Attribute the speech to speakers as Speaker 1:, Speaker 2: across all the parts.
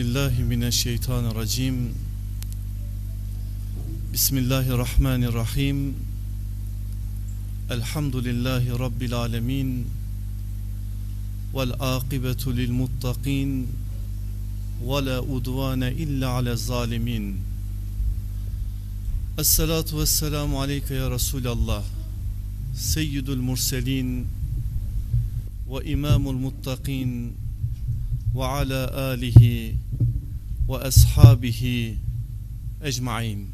Speaker 1: billahi mineşşeytanirracim. Bismillahirrahmanirrahim. Elhamdülillahi rabbil alamin. Vel akibetu lil muttaqin. Ve la udvane illa ala zalimin. Esselatu vesselamu aleyke ya Resulallah. Seyyidul murselin ve imamul muttaqin ve ala alihi ve ashabihi ecmain.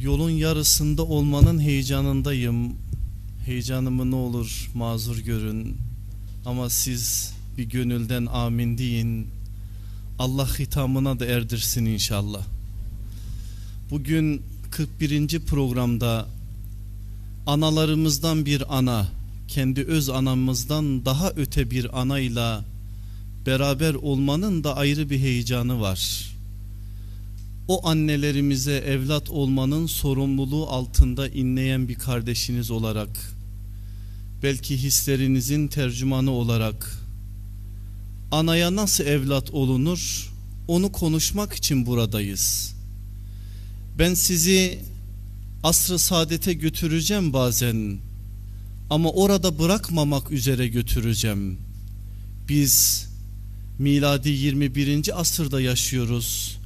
Speaker 1: Yolun yarısında olmanın heyecanındayım. Heyecanımı ne olur mazur görün. Ama siz bir gönülden amin deyin. Allah hitamına da erdirsin inşallah. Bugün 41. programda analarımızdan bir ana, kendi öz anamızdan daha öte bir anayla beraber olmanın da ayrı bir heyecanı var. O annelerimize evlat olmanın sorumluluğu altında inleyen bir kardeşiniz olarak, belki hislerinizin tercümanı olarak, anaya nasıl evlat olunur onu konuşmak için buradayız. Ben sizi asr-ı saadete götüreceğim bazen ama orada bırakmamak üzere götüreceğim. Biz miladi 21. asırda yaşıyoruz.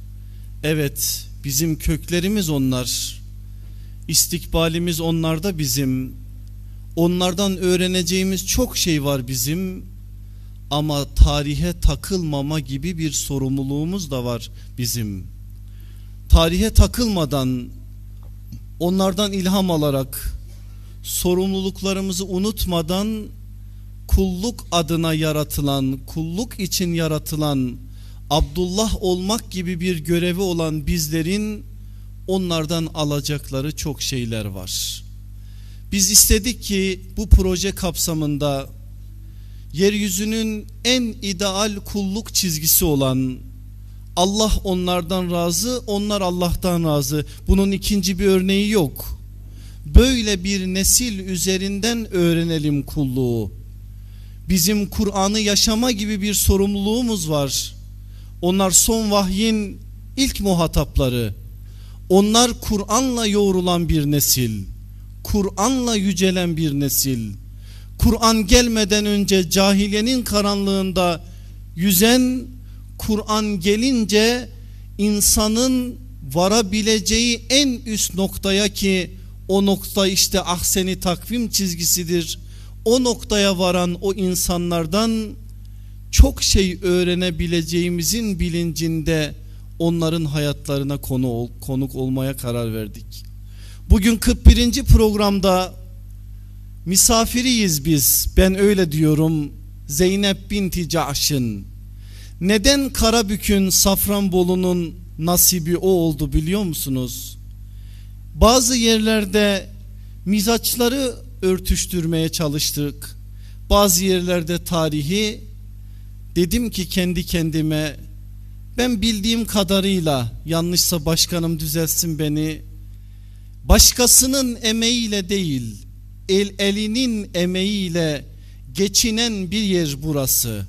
Speaker 1: Evet bizim köklerimiz onlar. İstikbalimiz onlarda bizim. Onlardan öğreneceğimiz çok şey var bizim. Ama tarihe takılmama gibi bir sorumluluğumuz da var bizim. Tarihe takılmadan onlardan ilham alarak sorumluluklarımızı unutmadan kulluk adına yaratılan, kulluk için yaratılan Abdullah olmak gibi bir görevi olan bizlerin onlardan alacakları çok şeyler var. Biz istedik ki bu proje kapsamında yeryüzünün en ideal kulluk çizgisi olan Allah onlardan razı, onlar Allah'tan razı. Bunun ikinci bir örneği yok. Böyle bir nesil üzerinden öğrenelim kulluğu. Bizim Kur'an'ı yaşama gibi bir sorumluluğumuz var. Onlar son vahyin ilk muhatapları. Onlar Kur'an'la yoğrulan bir nesil. Kur'an'la yücelen bir nesil. Kur'an gelmeden önce cahiliyenin karanlığında yüzen, Kur'an gelince insanın varabileceği en üst noktaya ki o nokta işte ahseni takvim çizgisidir. O noktaya varan o insanlardan çok şey öğrenebileceğimizin bilincinde onların hayatlarına konu konuk olmaya karar verdik. Bugün 41. programda misafiriyiz biz. Ben öyle diyorum. Zeynep binti Caş'ın. Neden Karabük'ün Safranbolu'nun nasibi o oldu biliyor musunuz? Bazı yerlerde mizaçları örtüştürmeye çalıştık. Bazı yerlerde tarihi dedim ki kendi kendime ben bildiğim kadarıyla yanlışsa başkanım düzelsin beni. Başkasının emeğiyle değil el elinin emeğiyle geçinen bir yer burası.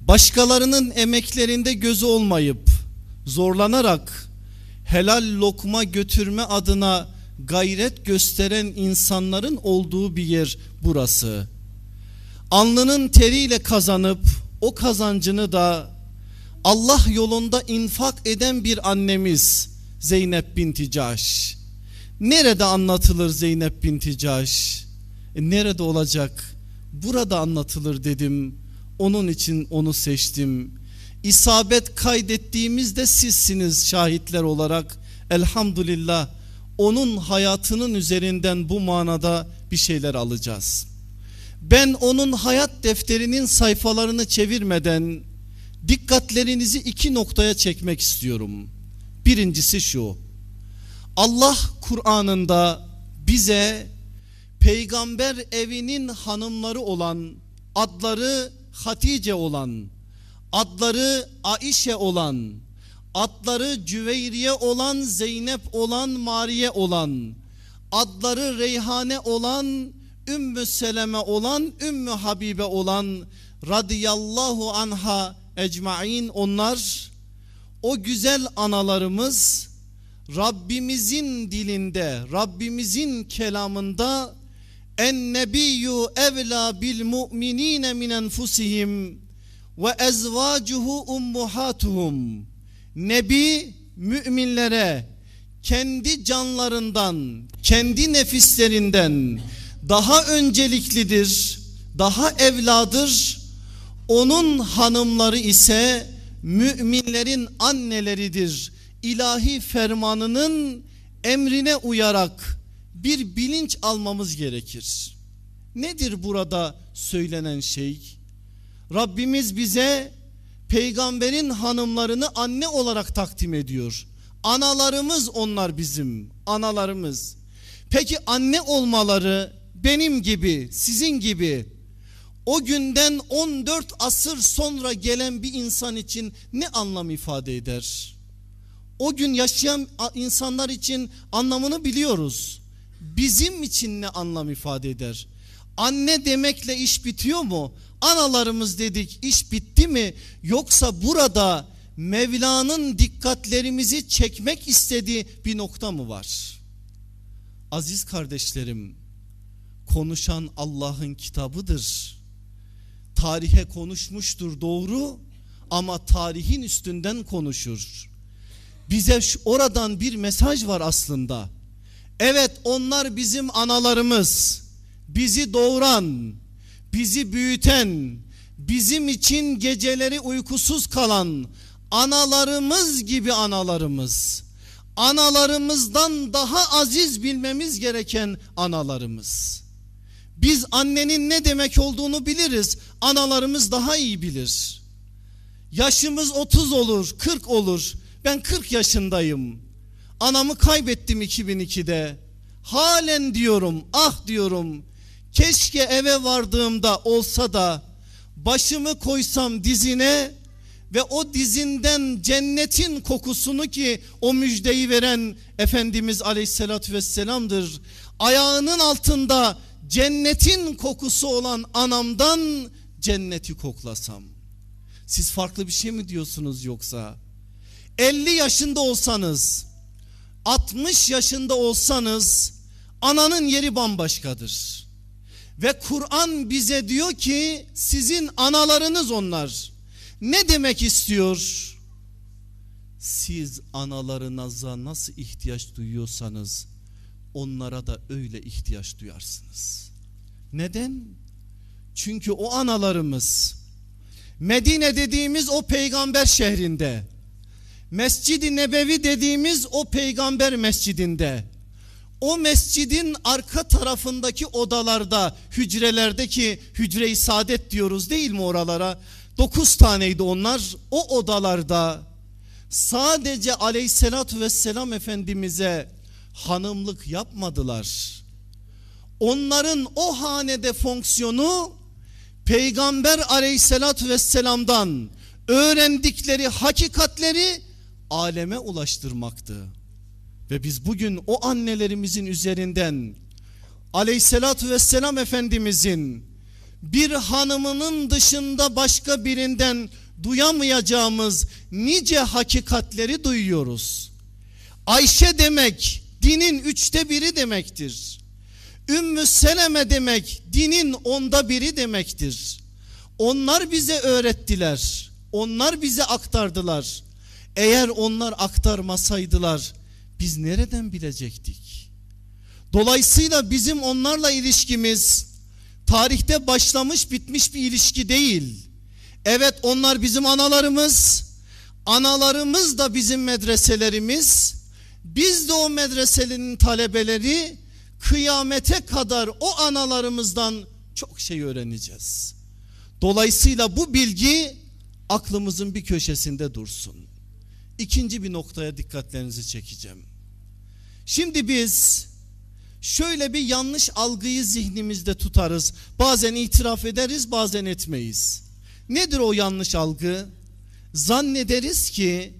Speaker 1: Başkalarının emeklerinde gözü olmayıp zorlanarak helal lokma götürme adına gayret gösteren insanların olduğu bir yer burası. Alnının teriyle kazanıp o kazancını da Allah yolunda infak eden bir annemiz Zeynep binti Caş. Nerede anlatılır Zeynep binti Caş? E nerede olacak? Burada anlatılır dedim. Onun için onu seçtim. İsabet kaydettiğimizde sizsiniz şahitler olarak. Elhamdülillah onun hayatının üzerinden bu manada bir şeyler alacağız. Ben onun hayat defterinin sayfalarını çevirmeden dikkatlerinizi iki noktaya çekmek istiyorum. Birincisi şu. Allah Kur'an'ında bize peygamber evinin hanımları olan adları Hatice olan adları Aişe olan adları Cüveyriye olan Zeynep olan Mariye olan adları Reyhane olan Ümmü Seleme olan Ümmü Habibe olan radıyallahu anha ecmain onlar o güzel analarımız Rabbimizin dilinde Rabbimizin kelamında en nebiyyü evla bil mu'minine min enfusihim ve ezvacuhu ummuhatuhum Nebi müminlere kendi canlarından, kendi nefislerinden daha önceliklidir, daha evladır. Onun hanımları ise müminlerin anneleridir. İlahi fermanının emrine uyarak bir bilinç almamız gerekir. Nedir burada söylenen şey? Rabbimiz bize peygamberin hanımlarını anne olarak takdim ediyor. Analarımız onlar bizim analarımız. Peki anne olmaları benim gibi sizin gibi o günden 14 asır sonra gelen bir insan için ne anlam ifade eder? O gün yaşayan insanlar için anlamını biliyoruz. Bizim için ne anlam ifade eder? Anne demekle iş bitiyor mu? Analarımız dedik iş bitti mi? Yoksa burada Mevla'nın dikkatlerimizi çekmek istediği bir nokta mı var? Aziz kardeşlerim konuşan Allah'ın kitabıdır. Tarihe konuşmuştur doğru ama tarihin üstünden konuşur. Bize oradan bir mesaj var aslında. Evet onlar bizim analarımız. Bizi doğuran, bizi büyüten, bizim için geceleri uykusuz kalan analarımız gibi analarımız. Analarımızdan daha aziz bilmemiz gereken analarımız. Biz annenin ne demek olduğunu biliriz. Analarımız daha iyi bilir. Yaşımız 30 olur, 40 olur. Ben 40 yaşındayım. Anamı kaybettim 2002'de. Halen diyorum, ah diyorum. Keşke eve vardığımda olsa da başımı koysam dizine ve o dizinden cennetin kokusunu ki o müjdeyi veren Efendimiz Aleyhisselatü Vesselam'dır. Ayağının altında cennetin kokusu olan anamdan cenneti koklasam. Siz farklı bir şey mi diyorsunuz yoksa? 50 yaşında olsanız, 60 yaşında olsanız ananın yeri bambaşkadır. Ve Kur'an bize diyor ki sizin analarınız onlar. Ne demek istiyor? Siz analarınıza nasıl ihtiyaç duyuyorsanız onlara da öyle ihtiyaç duyarsınız. Neden? Çünkü o analarımız Medine dediğimiz o peygamber şehrinde Mescid-i Nebevi dediğimiz o peygamber mescidinde o mescidin arka tarafındaki odalarda hücrelerdeki hücre-i saadet diyoruz değil mi oralara? Dokuz taneydi onlar o odalarda sadece aleyhissalatü vesselam efendimize hanımlık yapmadılar. Onların o hanede fonksiyonu peygamber aleyhissalatü vesselamdan öğrendikleri hakikatleri aleme ulaştırmaktı. Ve biz bugün o annelerimizin üzerinden aleyhissalatü vesselam efendimizin bir hanımının dışında başka birinden duyamayacağımız nice hakikatleri duyuyoruz. Ayşe demek dinin üçte biri demektir. Ümmü Seleme demek dinin onda biri demektir. Onlar bize öğrettiler. Onlar bize aktardılar. Eğer onlar aktarmasaydılar biz nereden bilecektik? Dolayısıyla bizim onlarla ilişkimiz tarihte başlamış bitmiş bir ilişki değil. Evet onlar bizim analarımız. Analarımız da bizim medreselerimiz. Biz de o medreselerin talebeleri kıyamete kadar o analarımızdan çok şey öğreneceğiz. Dolayısıyla bu bilgi aklımızın bir köşesinde dursun. İkinci bir noktaya dikkatlerinizi çekeceğim. Şimdi biz şöyle bir yanlış algıyı zihnimizde tutarız. Bazen itiraf ederiz bazen etmeyiz. Nedir o yanlış algı? Zannederiz ki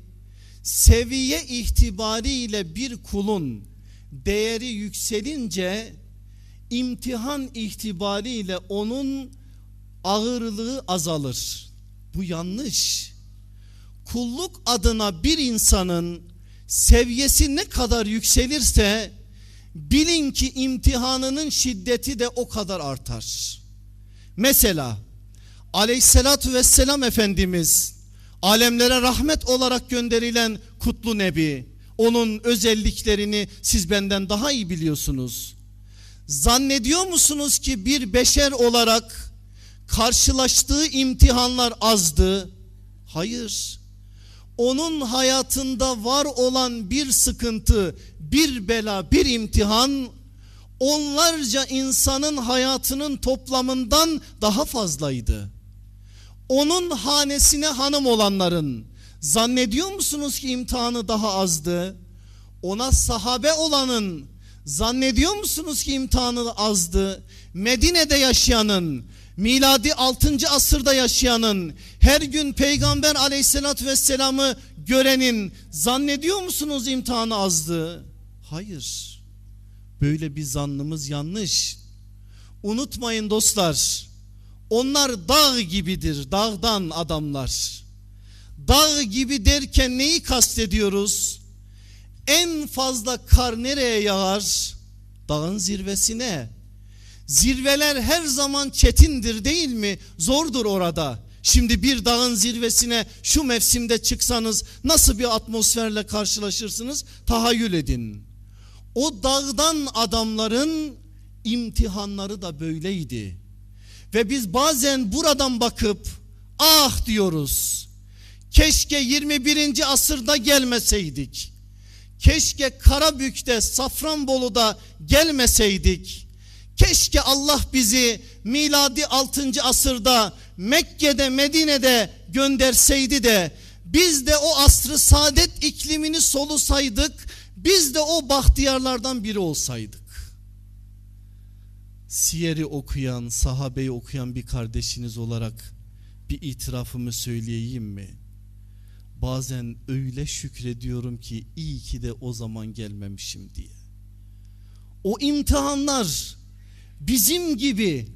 Speaker 1: seviye itibariyle bir kulun değeri yükselince imtihan itibariyle onun ağırlığı azalır. Bu yanlış. Kulluk adına bir insanın seviyesi ne kadar yükselirse bilin ki imtihanının şiddeti de o kadar artar. Mesela aleyhissalatü vesselam Efendimiz alemlere rahmet olarak gönderilen kutlu nebi onun özelliklerini siz benden daha iyi biliyorsunuz. Zannediyor musunuz ki bir beşer olarak karşılaştığı imtihanlar azdı? Hayır. Onun hayatında var olan bir sıkıntı, bir bela, bir imtihan onlarca insanın hayatının toplamından daha fazlaydı. Onun hanesine hanım olanların zannediyor musunuz ki imtihanı daha azdı? Ona sahabe olanın zannediyor musunuz ki imtihanı azdı? Medine'de yaşayanın, miladi 6. asırda yaşayanın, her gün peygamber aleyhissalatü vesselamı görenin zannediyor musunuz imtihanı azdı? Hayır. Böyle bir zannımız yanlış. Unutmayın dostlar. Onlar dağ gibidir. Dağdan adamlar. Dağ gibi derken neyi kastediyoruz? En fazla kar nereye yağar? Dağın zirvesine. Zirveler her zaman çetindir değil mi? Zordur orada. Şimdi bir dağın zirvesine şu mevsimde çıksanız nasıl bir atmosferle karşılaşırsınız? Tahayyül edin. O dağdan adamların imtihanları da böyleydi. Ve biz bazen buradan bakıp ah diyoruz. Keşke 21. asırda gelmeseydik. Keşke Karabük'te, Safranbolu'da gelmeseydik. Keşke Allah bizi miladi 6. asırda Mekke'de, Medine'de gönderseydi de biz de o asrı saadet iklimini solusaydık. Biz de o bahtiyarlardan biri olsaydık. Siyeri okuyan, sahabeyi okuyan bir kardeşiniz olarak bir itirafımı söyleyeyim mi? Bazen öyle şükrediyorum ki iyi ki de o zaman gelmemişim diye. O imtihanlar bizim gibi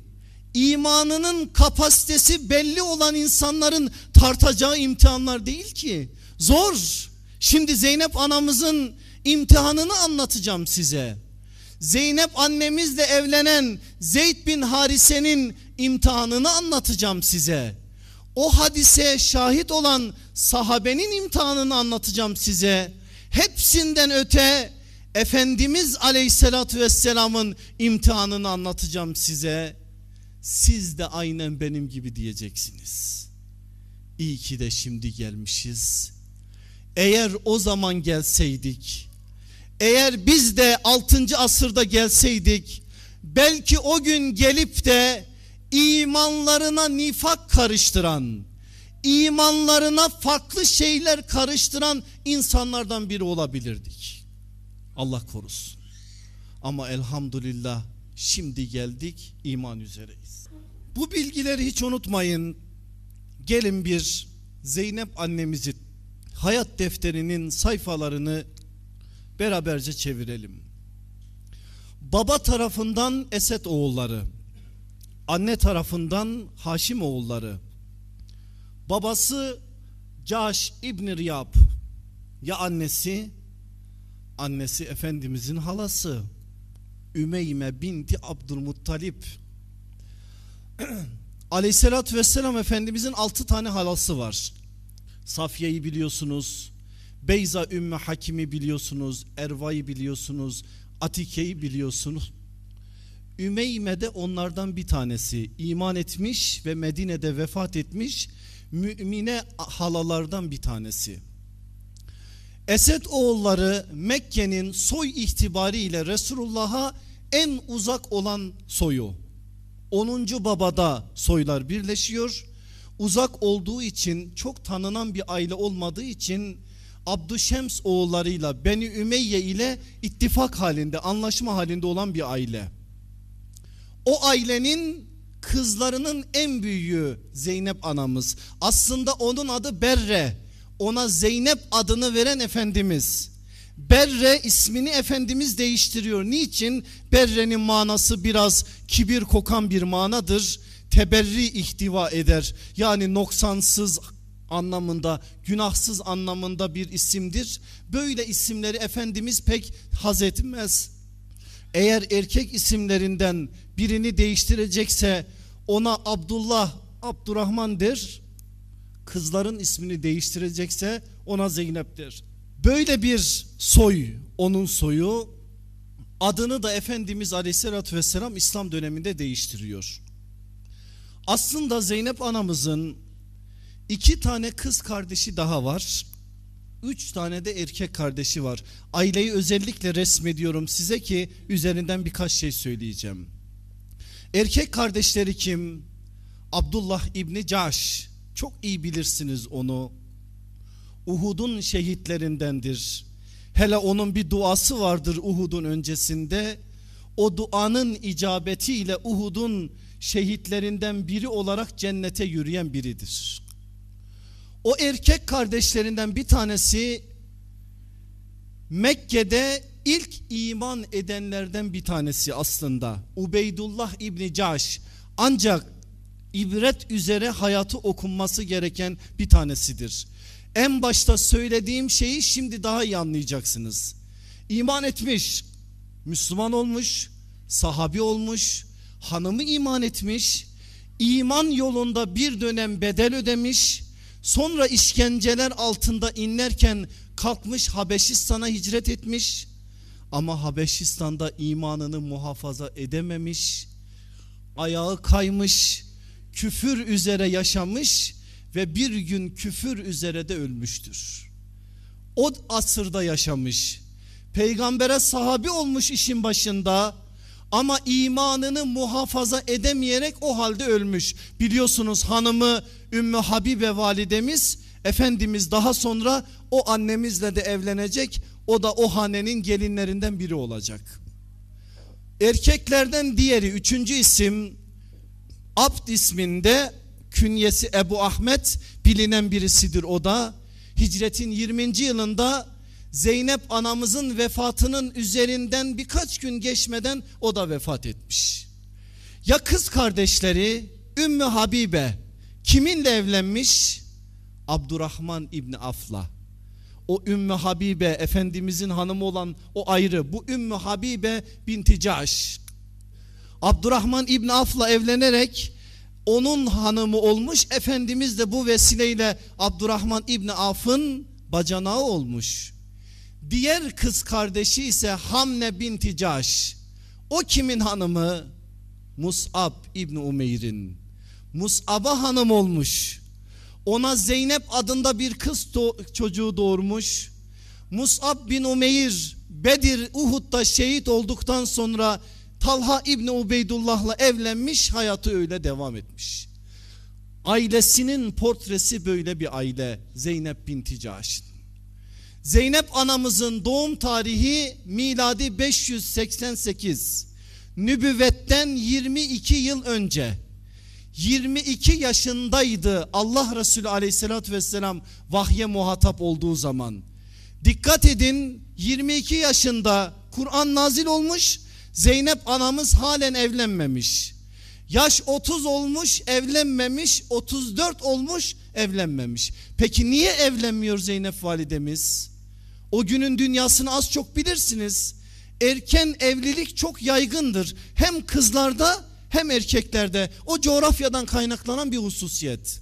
Speaker 1: imanının kapasitesi belli olan insanların tartacağı imtihanlar değil ki. Zor. Şimdi Zeynep anamızın imtihanını anlatacağım size. Zeynep annemizle evlenen Zeyd bin Harise'nin imtihanını anlatacağım size. O hadise şahit olan sahabenin imtihanını anlatacağım size. Hepsinden öte Efendimiz aleyhissalatü vesselamın imtihanını anlatacağım size. Siz de aynen benim gibi diyeceksiniz. İyi ki de şimdi gelmişiz. Eğer o zaman gelseydik, eğer biz de 6. asırda gelseydik, belki o gün gelip de imanlarına nifak karıştıran, imanlarına farklı şeyler karıştıran insanlardan biri olabilirdik. Allah korusun. Ama elhamdülillah şimdi geldik iman üzereyiz. Bu bilgileri hiç unutmayın. Gelin bir Zeynep annemizin hayat defterinin sayfalarını beraberce çevirelim. Baba tarafından Esed oğulları, anne tarafından Haşim oğulları, babası Caş İbni Riyab, ya annesi, annesi Efendimizin halası, Ümeyme binti Abdülmuttalip, Aleyhisselatü Vesselam Efendimizin altı tane halası var. Safiye'yi biliyorsunuz. Beyza Ümmü Hakim'i biliyorsunuz. Erva'yı biliyorsunuz. Atike'yi biliyorsunuz. Ümeyme de onlardan bir tanesi. İman etmiş ve Medine'de vefat etmiş mümine halalardan bir tanesi. Esed oğulları Mekke'nin soy itibariyle Resulullah'a en uzak olan soyu. 10. babada soylar birleşiyor. Uzak olduğu için çok tanınan bir aile olmadığı için Abdüşems oğullarıyla Beni Ümeyye ile ittifak halinde anlaşma halinde olan bir aile. O ailenin kızlarının en büyüğü Zeynep anamız. Aslında onun adı Berre. Ona Zeynep adını veren Efendimiz. Berre ismini Efendimiz değiştiriyor. Niçin? Berre'nin manası biraz kibir kokan bir manadır. Teberri ihtiva eder. Yani noksansız anlamında, günahsız anlamında bir isimdir. Böyle isimleri Efendimiz pek haz etmez. Eğer erkek isimlerinden birini değiştirecekse ona Abdullah, Abdurrahman der. Kızların ismini değiştirecekse ona Zeynep der. Böyle bir soy onun soyu adını da Efendimiz Aleyhisselatü Vesselam İslam döneminde değiştiriyor. Aslında Zeynep anamızın iki tane kız kardeşi daha var. Üç tane de erkek kardeşi var. Aileyi özellikle resmediyorum size ki üzerinden birkaç şey söyleyeceğim. Erkek kardeşleri kim? Abdullah İbni Caş. Çok iyi bilirsiniz onu. Uhud'un şehitlerindendir. Hele onun bir duası vardır Uhud'un öncesinde. O duanın icabetiyle Uhud'un şehitlerinden biri olarak cennete yürüyen biridir. O erkek kardeşlerinden bir tanesi Mekke'de ilk iman edenlerden bir tanesi aslında. Ubeydullah İbni Caş. Ancak ibret üzere hayatı okunması gereken bir tanesidir. En başta söylediğim şeyi şimdi daha iyi anlayacaksınız. İman etmiş, Müslüman olmuş, sahabi olmuş, hanımı iman etmiş, iman yolunda bir dönem bedel ödemiş, sonra işkenceler altında inlerken kalkmış Habeşistan'a hicret etmiş ama Habeşistan'da imanını muhafaza edememiş, ayağı kaymış, küfür üzere yaşamış ve bir gün küfür üzere de ölmüştür. O asırda yaşamış. Peygambere sahabi olmuş işin başında ama imanını muhafaza edemeyerek o halde ölmüş. Biliyorsunuz hanımı Ümmü Habibe validemiz Efendimiz daha sonra o annemizle de evlenecek. O da o hanenin gelinlerinden biri olacak. Erkeklerden diğeri üçüncü isim Abd isminde künyesi Ebu Ahmet bilinen birisidir o da. Hicretin 20. yılında Zeynep anamızın vefatının üzerinden birkaç gün geçmeden o da vefat etmiş. Ya kız kardeşleri Ümmü Habibe kiminle evlenmiş? Abdurrahman İbni Afla. O Ümmü Habibe Efendimizin hanımı olan o ayrı. Bu Ümmü Habibe binti Caş. Abdurrahman İbni Afla evlenerek onun hanımı olmuş. Efendimiz de bu vesileyle Abdurrahman İbni Af'ın bacanağı olmuş. Diğer kız kardeşi ise Hamne binti Caş. O kimin hanımı? Mus'ab İbni Umeyr'in. Mus'ab'a hanım olmuş. Ona Zeynep adında bir kız çocuğu doğurmuş. Mus'ab bin Umeyr Bedir Uhud'da şehit olduktan sonra Talha İbni Ubeydullah'la evlenmiş hayatı öyle devam etmiş. Ailesinin portresi böyle bir aile Zeynep binti Caş'ın. Zeynep anamızın doğum tarihi miladi 588. Nübüvvetten 22 yıl önce 22 yaşındaydı Allah Resulü aleyhissalatü vesselam vahye muhatap olduğu zaman. Dikkat edin 22 yaşında Kur'an nazil olmuş Zeynep anamız halen evlenmemiş. Yaş 30 olmuş evlenmemiş 34 olmuş evlenmemiş. Peki niye evlenmiyor Zeynep validemiz? O günün dünyasını az çok bilirsiniz. Erken evlilik çok yaygındır. Hem kızlarda hem erkeklerde. O coğrafyadan kaynaklanan bir hususiyet.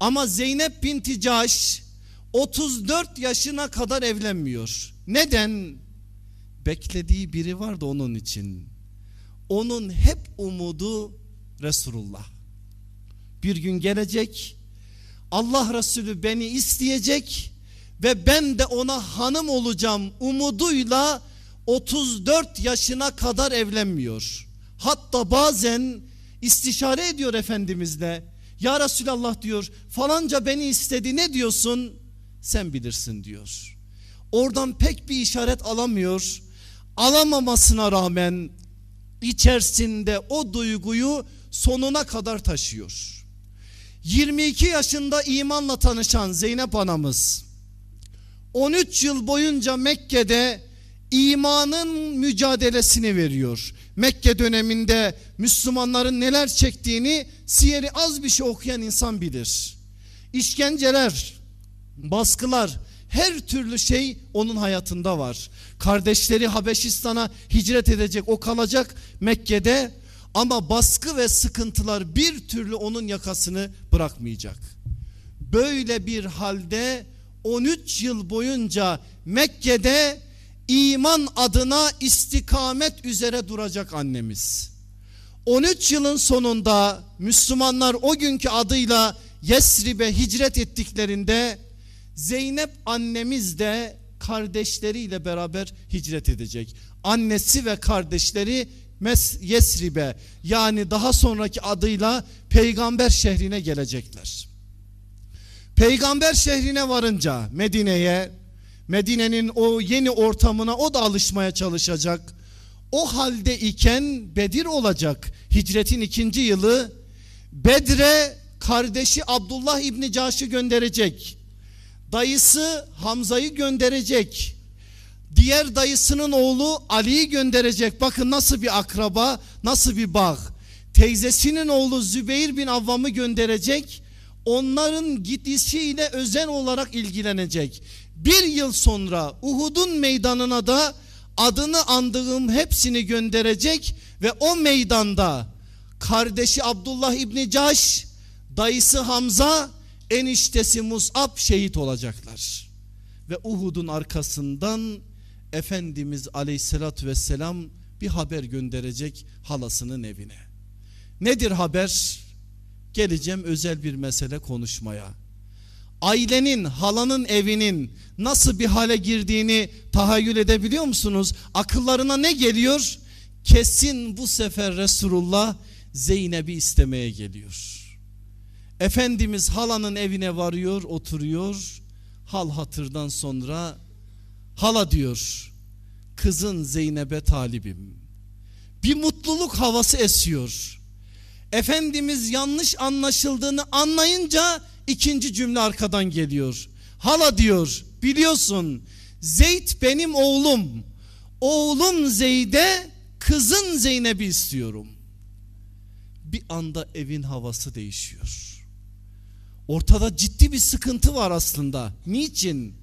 Speaker 1: Ama Zeynep binti Caş 34 yaşına kadar evlenmiyor. Neden? Beklediği biri vardı onun için. Onun hep umudu Resulullah. Bir gün gelecek Allah Resulü beni isteyecek ve ben de ona hanım olacağım umuduyla 34 yaşına kadar evlenmiyor. Hatta bazen istişare ediyor Efendimizle. Ya Resulallah diyor falanca beni istedi ne diyorsun? Sen bilirsin diyor. Oradan pek bir işaret alamıyor. Alamamasına rağmen içerisinde o duyguyu sonuna kadar taşıyor. 22 yaşında imanla tanışan Zeynep anamız 13 yıl boyunca Mekke'de imanın mücadelesini veriyor. Mekke döneminde Müslümanların neler çektiğini siyeri az bir şey okuyan insan bilir. İşkenceler, baskılar, her türlü şey onun hayatında var. Kardeşleri Habeşistan'a hicret edecek, o kalacak Mekke'de ama baskı ve sıkıntılar bir türlü onun yakasını bırakmayacak. Böyle bir halde 13 yıl boyunca Mekke'de iman adına istikamet üzere duracak annemiz. 13 yılın sonunda Müslümanlar o günkü adıyla Yesrib'e hicret ettiklerinde Zeynep annemiz de kardeşleriyle beraber hicret edecek. Annesi ve kardeşleri Yesrib'e yani daha sonraki adıyla peygamber şehrine gelecekler. Peygamber şehrine varınca Medine'ye Medine'nin o yeni ortamına o da alışmaya çalışacak. O halde iken Bedir olacak. Hicretin ikinci yılı Bedre kardeşi Abdullah İbni Caş'ı gönderecek. Dayısı Hamza'yı gönderecek. Diğer dayısının oğlu Ali'yi gönderecek. Bakın nasıl bir akraba, nasıl bir bağ. Teyzesinin oğlu Zübeyir bin Avvam'ı gönderecek. Onların gidişiyle özel olarak ilgilenecek. Bir yıl sonra Uhud'un meydanına da adını andığım hepsini gönderecek ve o meydanda kardeşi Abdullah İbni Caş, dayısı Hamza, eniştesi Mus'ab şehit olacaklar. Ve Uhud'un arkasından Efendimiz aleyhissalatü vesselam bir haber gönderecek halasının evine. Nedir haber? Geleceğim özel bir mesele konuşmaya. Ailenin, halanın evinin nasıl bir hale girdiğini tahayyül edebiliyor musunuz? Akıllarına ne geliyor? Kesin bu sefer Resulullah Zeynep'i istemeye geliyor. Efendimiz halanın evine varıyor, oturuyor. Hal hatırdan sonra hala diyor kızın Zeynep'e talibim. Bir mutluluk havası esiyor. Efendimiz yanlış anlaşıldığını anlayınca ikinci cümle arkadan geliyor. Hala diyor biliyorsun Zeyd benim oğlum. Oğlum Zeyd'e kızın Zeynep'i istiyorum. Bir anda evin havası değişiyor. Ortada ciddi bir sıkıntı var aslında. Niçin?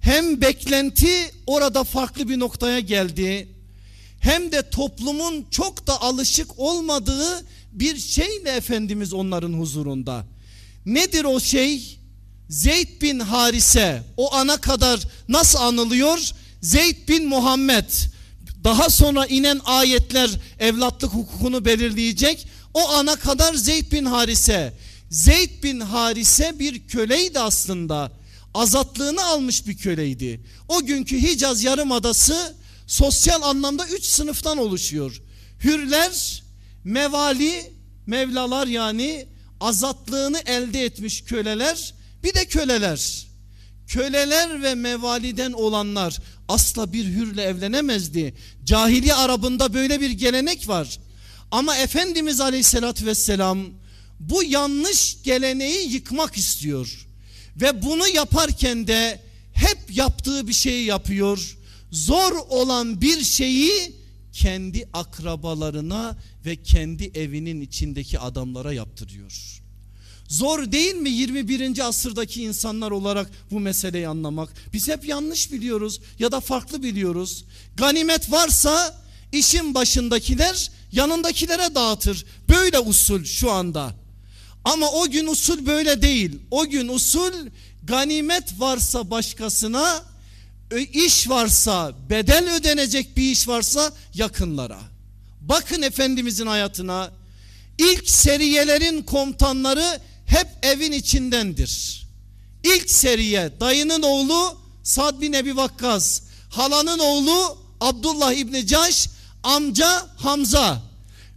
Speaker 1: Hem beklenti orada farklı bir noktaya geldi. Hem de toplumun çok da alışık olmadığı bir şeyle Efendimiz onların huzurunda. Nedir o şey? Zeyd bin Harise o ana kadar nasıl anılıyor? Zeyd bin Muhammed daha sonra inen ayetler evlatlık hukukunu belirleyecek. O ana kadar Zeyd bin Harise Zeyd bin Harise bir köleydi aslında. Azatlığını almış bir köleydi. O günkü Hicaz Yarımadası sosyal anlamda üç sınıftan oluşuyor. Hürler, mevali, mevlalar yani azatlığını elde etmiş köleler bir de köleler. Köleler ve mevaliden olanlar asla bir hürle evlenemezdi. Cahiliye Arabında böyle bir gelenek var. Ama Efendimiz Aleyhisselatü Vesselam bu yanlış geleneği yıkmak istiyor. Ve bunu yaparken de hep yaptığı bir şeyi yapıyor. Zor olan bir şeyi kendi akrabalarına ve kendi evinin içindeki adamlara yaptırıyor. Zor değil mi 21. asırdaki insanlar olarak bu meseleyi anlamak? Biz hep yanlış biliyoruz ya da farklı biliyoruz. Ganimet varsa işin başındakiler yanındakilere dağıtır. Böyle usul şu anda. Ama o gün usul böyle değil. O gün usul ganimet varsa başkasına, iş varsa, bedel ödenecek bir iş varsa yakınlara. Bakın Efendimizin hayatına. İlk seriyelerin komutanları hep evin içindendir. İlk seriye dayının oğlu Sad bin Ebi Vakkas, halanın oğlu Abdullah İbni Caş, amca Hamza.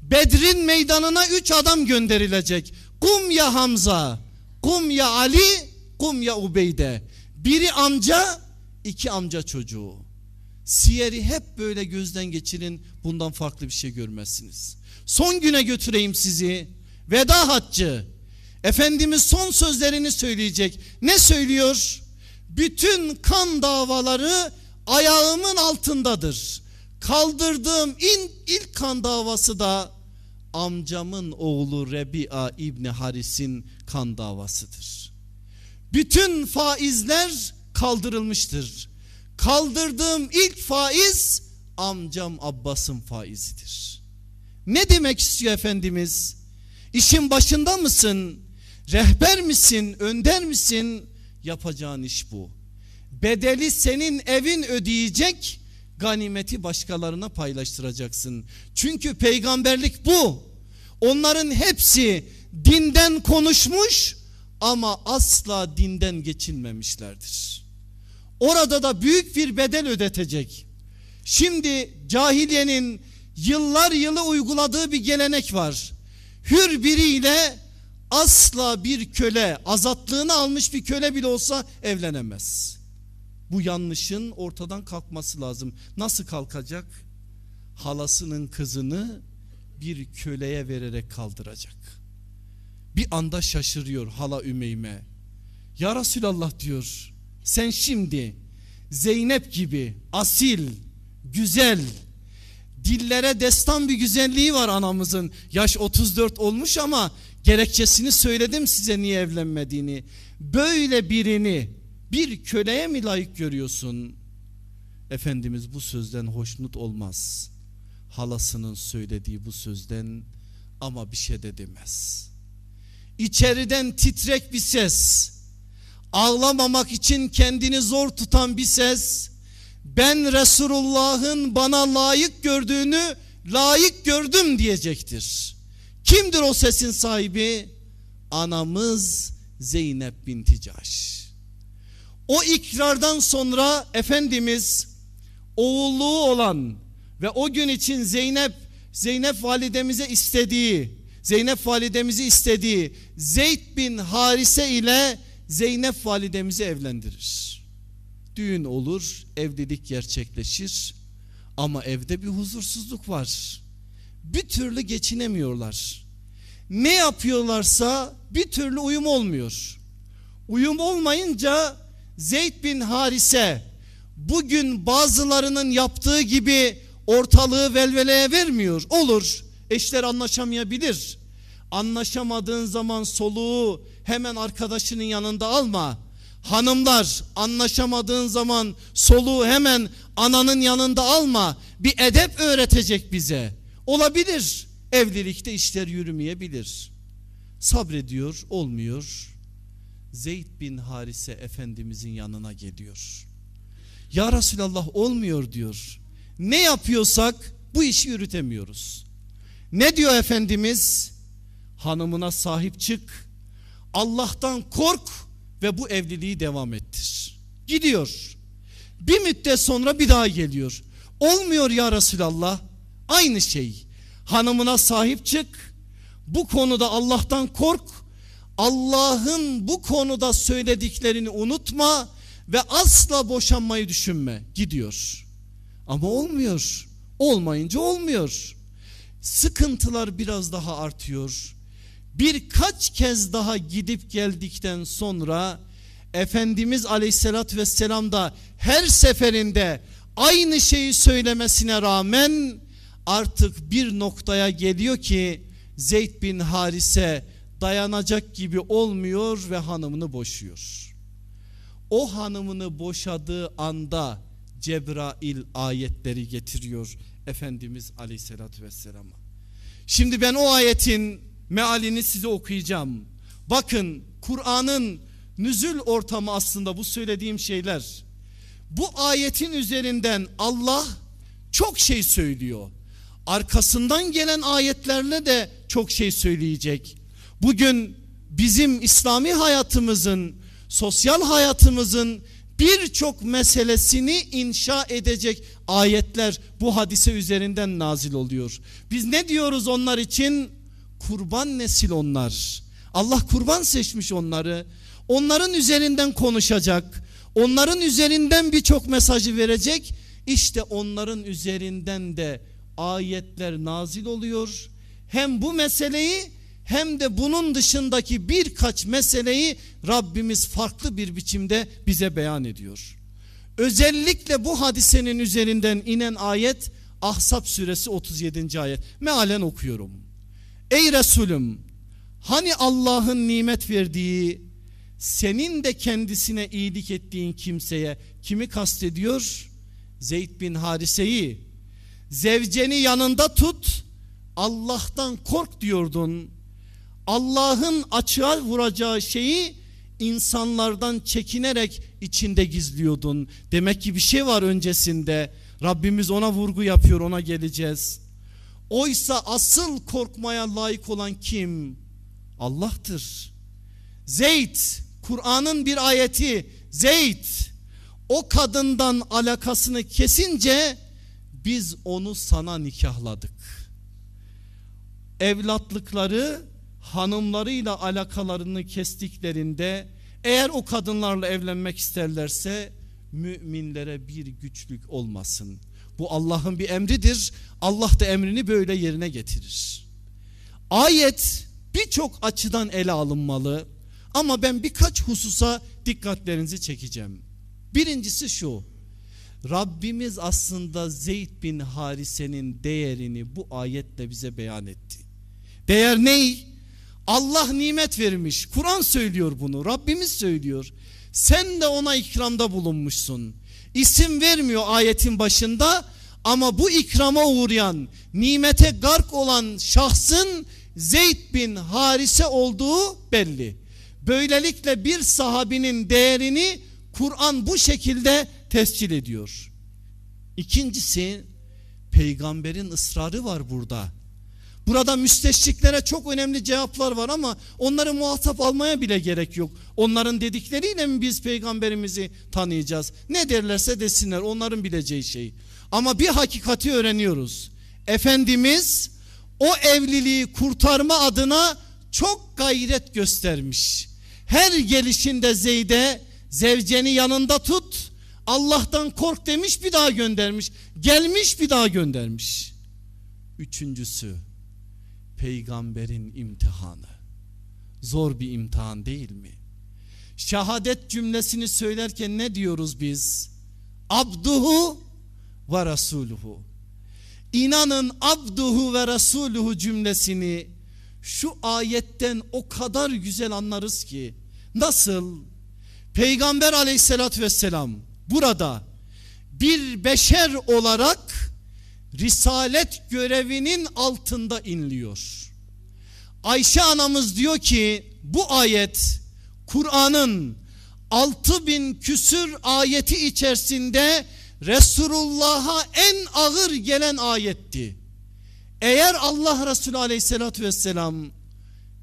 Speaker 1: Bedrin meydanına üç adam gönderilecek. Kum ya Hamza, kum ya Ali, kum ya Ubeyde. Biri amca, iki amca çocuğu. Siyeri hep böyle gözden geçirin. Bundan farklı bir şey görmezsiniz. Son güne götüreyim sizi. Veda haccı. Efendimiz son sözlerini söyleyecek. Ne söylüyor? Bütün kan davaları ayağımın altındadır. Kaldırdığım in, ilk kan davası da amcamın oğlu Rebi'a İbni Haris'in kan davasıdır. Bütün faizler kaldırılmıştır. Kaldırdığım ilk faiz amcam Abbas'ın faizidir. Ne demek istiyor Efendimiz? İşin başında mısın? Rehber misin? Önder misin? Yapacağın iş bu. Bedeli senin evin ödeyecek, ganimeti başkalarına paylaştıracaksın. Çünkü peygamberlik bu. Onların hepsi dinden konuşmuş ama asla dinden geçilmemişlerdir. Orada da büyük bir bedel ödetecek. Şimdi cahiliyenin yıllar yılı uyguladığı bir gelenek var. Hür biriyle asla bir köle azatlığını almış bir köle bile olsa evlenemez. Bu yanlışın ortadan kalkması lazım. Nasıl kalkacak? Halasının kızını bir köleye vererek kaldıracak. Bir anda şaşırıyor hala Ümeyme. Ya Resulallah diyor sen şimdi Zeynep gibi asil, güzel, dillere destan bir güzelliği var anamızın. Yaş 34 olmuş ama gerekçesini söyledim size niye evlenmediğini. Böyle birini bir köleye mi layık görüyorsun? Efendimiz bu sözden hoşnut olmaz. Halasının söylediği bu sözden ama bir şey de demez. İçeriden titrek bir ses, ağlamamak için kendini zor tutan bir ses, ben Resulullah'ın bana layık gördüğünü layık gördüm diyecektir. Kimdir o sesin sahibi? Anamız Zeynep binti Caş. O ikrardan sonra Efendimiz oğulluğu olan ve o gün için Zeynep Zeynep validemize istediği Zeynep validemizi istediği Zeyd bin Harise ile Zeynep validemizi evlendirir. Düğün olur, evlilik gerçekleşir ama evde bir huzursuzluk var. Bir türlü geçinemiyorlar. Ne yapıyorlarsa bir türlü uyum olmuyor. Uyum olmayınca Zeyd bin Harise bugün bazılarının yaptığı gibi ortalığı velveleye vermiyor. Olur eşler anlaşamayabilir. Anlaşamadığın zaman soluğu hemen arkadaşının yanında alma. Hanımlar anlaşamadığın zaman soluğu hemen ananın yanında alma. Bir edep öğretecek bize. Olabilir. Evlilikte işler yürümeyebilir. Sabrediyor, olmuyor. Zeyd bin Harise Efendimizin yanına geliyor. Ya Resulallah olmuyor diyor. Ne yapıyorsak bu işi yürütemiyoruz. Ne diyor Efendimiz? Hanımına sahip çık. Allah'tan kork ve bu evliliği devam ettir. Gidiyor. Bir müddet sonra bir daha geliyor. Olmuyor ya Resulallah. Aynı şey. Hanımına sahip çık. Bu konuda Allah'tan kork. Allah'ın bu konuda söylediklerini unutma ve asla boşanmayı düşünme. Gidiyor. Ama olmuyor. Olmayınca olmuyor. Sıkıntılar biraz daha artıyor. Birkaç kez daha gidip geldikten sonra Efendimiz aleyhissalatü vesselam da her seferinde aynı şeyi söylemesine rağmen artık bir noktaya geliyor ki Zeyd bin Harise dayanacak gibi olmuyor ve hanımını boşuyor. O hanımını boşadığı anda Cebrail ayetleri getiriyor Efendimiz Aleyhisselatü Vesselam'a. Şimdi ben o ayetin mealini size okuyacağım. Bakın Kur'an'ın nüzül ortamı aslında bu söylediğim şeyler. Bu ayetin üzerinden Allah çok şey söylüyor. Arkasından gelen ayetlerle de çok şey söyleyecek. Bugün bizim İslami hayatımızın, sosyal hayatımızın birçok meselesini inşa edecek ayetler bu hadise üzerinden nazil oluyor. Biz ne diyoruz onlar için? Kurban nesil onlar. Allah kurban seçmiş onları. Onların üzerinden konuşacak. Onların üzerinden birçok mesajı verecek. İşte onların üzerinden de ayetler nazil oluyor. Hem bu meseleyi hem de bunun dışındaki birkaç meseleyi Rabbimiz farklı bir biçimde bize beyan ediyor. Özellikle bu hadisenin üzerinden inen ayet Ahzab suresi 37. ayet. Mealen okuyorum. Ey Resulüm hani Allah'ın nimet verdiği senin de kendisine iyilik ettiğin kimseye kimi kastediyor? Zeyd bin Harise'yi zevceni yanında tut Allah'tan kork diyordun. Allah'ın açığa vuracağı şeyi insanlardan çekinerek içinde gizliyordun. Demek ki bir şey var öncesinde. Rabbimiz ona vurgu yapıyor ona geleceğiz. Oysa asıl korkmaya layık olan kim? Allah'tır. Zeyd Kur'an'ın bir ayeti Zeyd o kadından alakasını kesince biz onu sana nikahladık. Evlatlıkları hanımlarıyla alakalarını kestiklerinde eğer o kadınlarla evlenmek isterlerse müminlere bir güçlük olmasın. Bu Allah'ın bir emridir. Allah da emrini böyle yerine getirir. Ayet birçok açıdan ele alınmalı. Ama ben birkaç hususa dikkatlerinizi çekeceğim. Birincisi şu. Rabbimiz aslında Zeyd bin Harise'nin değerini bu ayetle bize beyan etti. Değer ney? Allah nimet vermiş. Kur'an söylüyor bunu. Rabbimiz söylüyor. Sen de ona ikramda bulunmuşsun. İsim vermiyor ayetin başında ama bu ikrama uğrayan, nimete gark olan şahsın Zeyd bin Harise olduğu belli. Böylelikle bir sahabinin değerini Kur'an bu şekilde tescil ediyor. İkincisi peygamberin ısrarı var burada. Burada müsteşriklere çok önemli cevaplar var ama onları muhatap almaya bile gerek yok. Onların dedikleriyle mi biz peygamberimizi tanıyacağız? Ne derlerse desinler onların bileceği şey. Ama bir hakikati öğreniyoruz. Efendimiz o evliliği kurtarma adına çok gayret göstermiş. Her gelişinde Zeyd'e zevceni yanında tut Allah'tan kork demiş bir daha göndermiş. Gelmiş bir daha göndermiş. Üçüncüsü peygamberin imtihanı. Zor bir imtihan değil mi? Şehadet cümlesini söylerken ne diyoruz biz? Abduhu ve Resuluhu. İnanın abduhu ve Resuluhu cümlesini şu ayetten o kadar güzel anlarız ki. Nasıl? Peygamber aleyhissalatü vesselam burada bir beşer olarak risalet görevinin altında inliyor. Ayşe anamız diyor ki bu ayet Kur'an'ın 6000 küsür ayeti içerisinde Resulullah'a en ağır gelen ayetti. Eğer Allah Resulü aleyhissalatü vesselam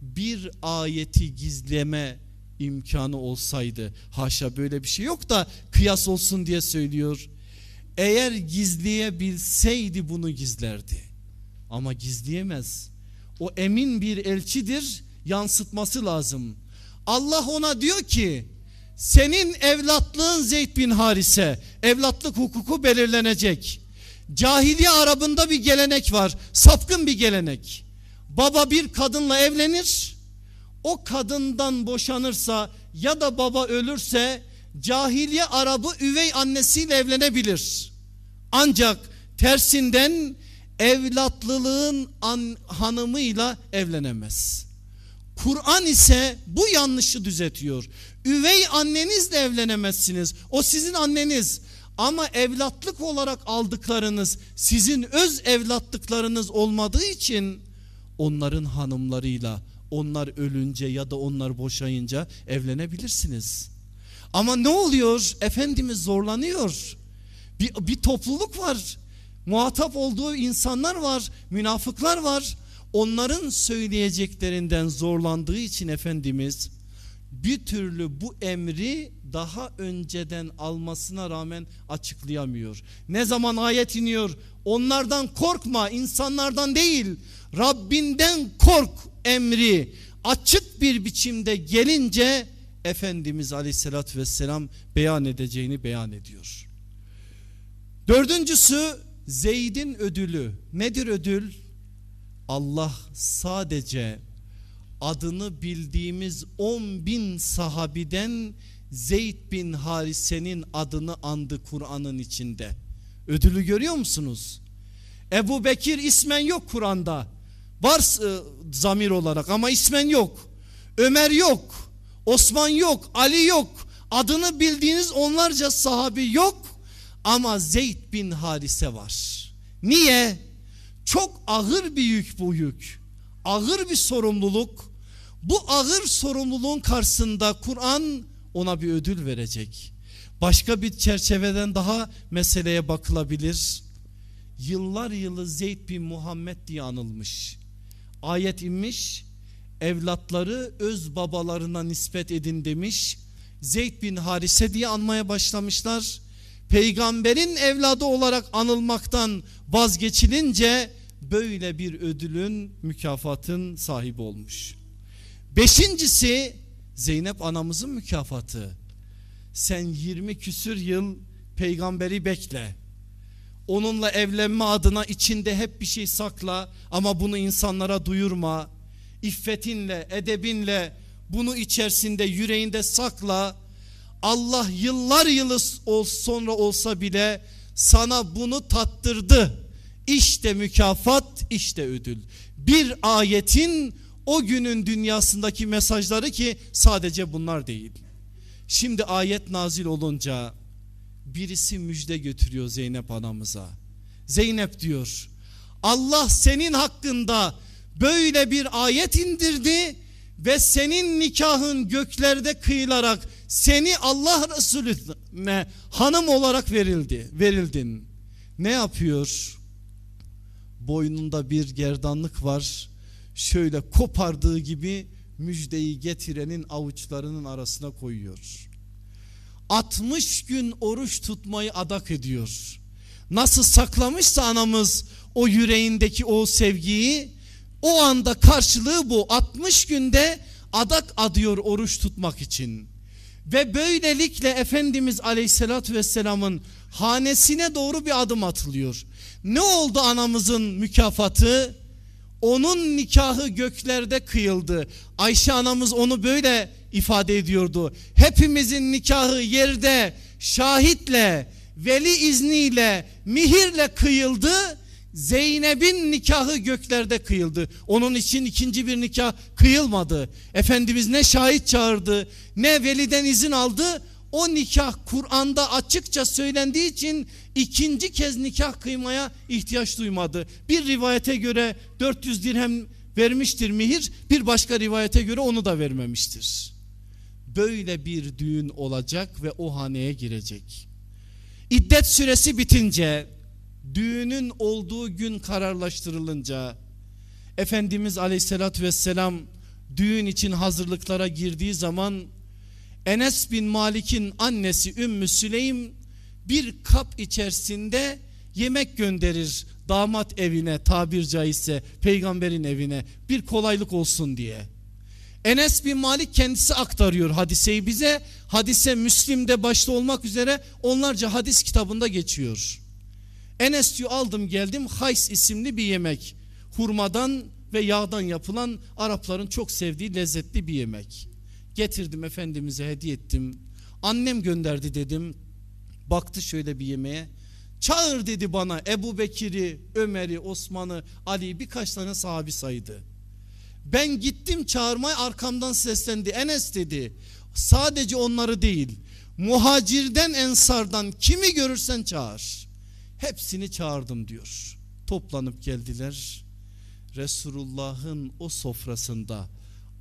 Speaker 1: bir ayeti gizleme imkanı olsaydı haşa böyle bir şey yok da kıyas olsun diye söylüyor. Eğer gizleyebilseydi bunu gizlerdi. Ama gizleyemez. O emin bir elçidir yansıtması lazım. Allah ona diyor ki senin evlatlığın Zeyd bin Harise evlatlık hukuku belirlenecek. Cahiliye Arabında bir gelenek var sapkın bir gelenek. Baba bir kadınla evlenir o kadından boşanırsa ya da baba ölürse cahiliye Arabı üvey annesiyle evlenebilir. Ancak tersinden evlatlılığın an, hanımıyla evlenemez. Kur'an ise bu yanlışı düzeltiyor. Üvey annenizle evlenemezsiniz. O sizin anneniz. Ama evlatlık olarak aldıklarınız sizin öz evlatlıklarınız olmadığı için onların hanımlarıyla onlar ölünce ya da onlar boşayınca evlenebilirsiniz. Ama ne oluyor? Efendimiz zorlanıyor. Bir, bir topluluk var. Muhatap olduğu insanlar var. Münafıklar var. Onların söyleyeceklerinden zorlandığı için Efendimiz bir türlü bu emri daha önceden almasına rağmen açıklayamıyor. Ne zaman ayet iniyor? Onlardan korkma, insanlardan değil, Rabbinden kork emri açık bir biçimde gelince Efendimiz Aleyhisselatü Vesselam beyan edeceğini beyan ediyor. Dördüncüsü Zeyd'in ödülü. Nedir ödül? Allah sadece adını bildiğimiz 10 bin sahabiden Zeyd bin Harise'nin adını andı Kur'an'ın içinde. Ödülü görüyor musunuz? Ebu Bekir ismen yok Kur'an'da. Var e, zamir olarak ama ismen yok. Ömer yok. Osman yok. Ali yok. Adını bildiğiniz onlarca sahabi yok. Ama Zeyd bin Harise var. Niye? Çok ağır bir yük bu yük. Ağır bir sorumluluk. Bu ağır sorumluluğun karşısında Kur'an ona bir ödül verecek. Başka bir çerçeveden daha meseleye bakılabilir. Yıllar yılı Zeyd bin Muhammed diye anılmış. Ayet inmiş. Evlatları öz babalarına nispet edin demiş. Zeyd bin Harise diye anmaya başlamışlar. Peygamberin evladı olarak anılmaktan vazgeçilince böyle bir ödülün mükafatın sahibi olmuş. Beşincisi Zeynep anamızın mükafatı. Sen 20 küsür yıl peygamberi bekle. Onunla evlenme adına içinde hep bir şey sakla ama bunu insanlara duyurma. İffetinle, edebinle bunu içerisinde yüreğinde sakla. Allah yıllar yılı sonra olsa bile sana bunu tattırdı. İşte mükafat, işte ödül. Bir ayetin o günün dünyasındaki mesajları ki sadece bunlar değil. Şimdi ayet nazil olunca birisi müjde götürüyor Zeynep anamıza. Zeynep diyor Allah senin hakkında böyle bir ayet indirdi ve senin nikahın göklerde kıyılarak seni Allah Resulüne hanım olarak verildi, verildin. Ne yapıyor? Boynunda bir gerdanlık var. Şöyle kopardığı gibi müjdeyi getirenin avuçlarının arasına koyuyor. 60 gün oruç tutmayı adak ediyor. Nasıl saklamışsa anamız o yüreğindeki o sevgiyi o anda karşılığı bu 60 günde adak adıyor oruç tutmak için. Ve böylelikle Efendimiz Aleyhisselatü Vesselam'ın hanesine doğru bir adım atılıyor. Ne oldu anamızın mükafatı? Onun nikahı göklerde kıyıldı. Ayşe anamız onu böyle ifade ediyordu. Hepimizin nikahı yerde şahitle, veli izniyle, mihirle kıyıldı. Zeynep'in nikahı göklerde kıyıldı. Onun için ikinci bir nikah kıyılmadı. Efendimiz ne şahit çağırdı, ne veliden izin aldı. O nikah Kur'an'da açıkça söylendiği için ikinci kez nikah kıymaya ihtiyaç duymadı. Bir rivayete göre 400 dirhem vermiştir mihir, bir başka rivayete göre onu da vermemiştir. Böyle bir düğün olacak ve o haneye girecek. İddet süresi bitince, düğünün olduğu gün kararlaştırılınca, Efendimiz Aleyhisselatü Vesselam düğün için hazırlıklara girdiği zaman Enes bin Malik'in annesi Ümmü Süleym bir kap içerisinde yemek gönderir damat evine tabir caizse peygamberin evine bir kolaylık olsun diye. Enes bin Malik kendisi aktarıyor hadiseyi bize. Hadise Müslim'de başta olmak üzere onlarca hadis kitabında geçiyor. Enes diyor aldım geldim Hays isimli bir yemek. Hurmadan ve yağdan yapılan Arapların çok sevdiği lezzetli bir yemek. Getirdim Efendimiz'e hediye ettim. Annem gönderdi dedim. Baktı şöyle bir yemeğe. Çağır dedi bana Ebu Bekir'i, Ömer'i, Osman'ı, Ali'yi birkaç tane sahabi saydı. Ben gittim çağırmaya arkamdan seslendi. Enes dedi sadece onları değil muhacirden ensardan kimi görürsen çağır. Hepsini çağırdım diyor. Toplanıp geldiler. Resulullah'ın o sofrasında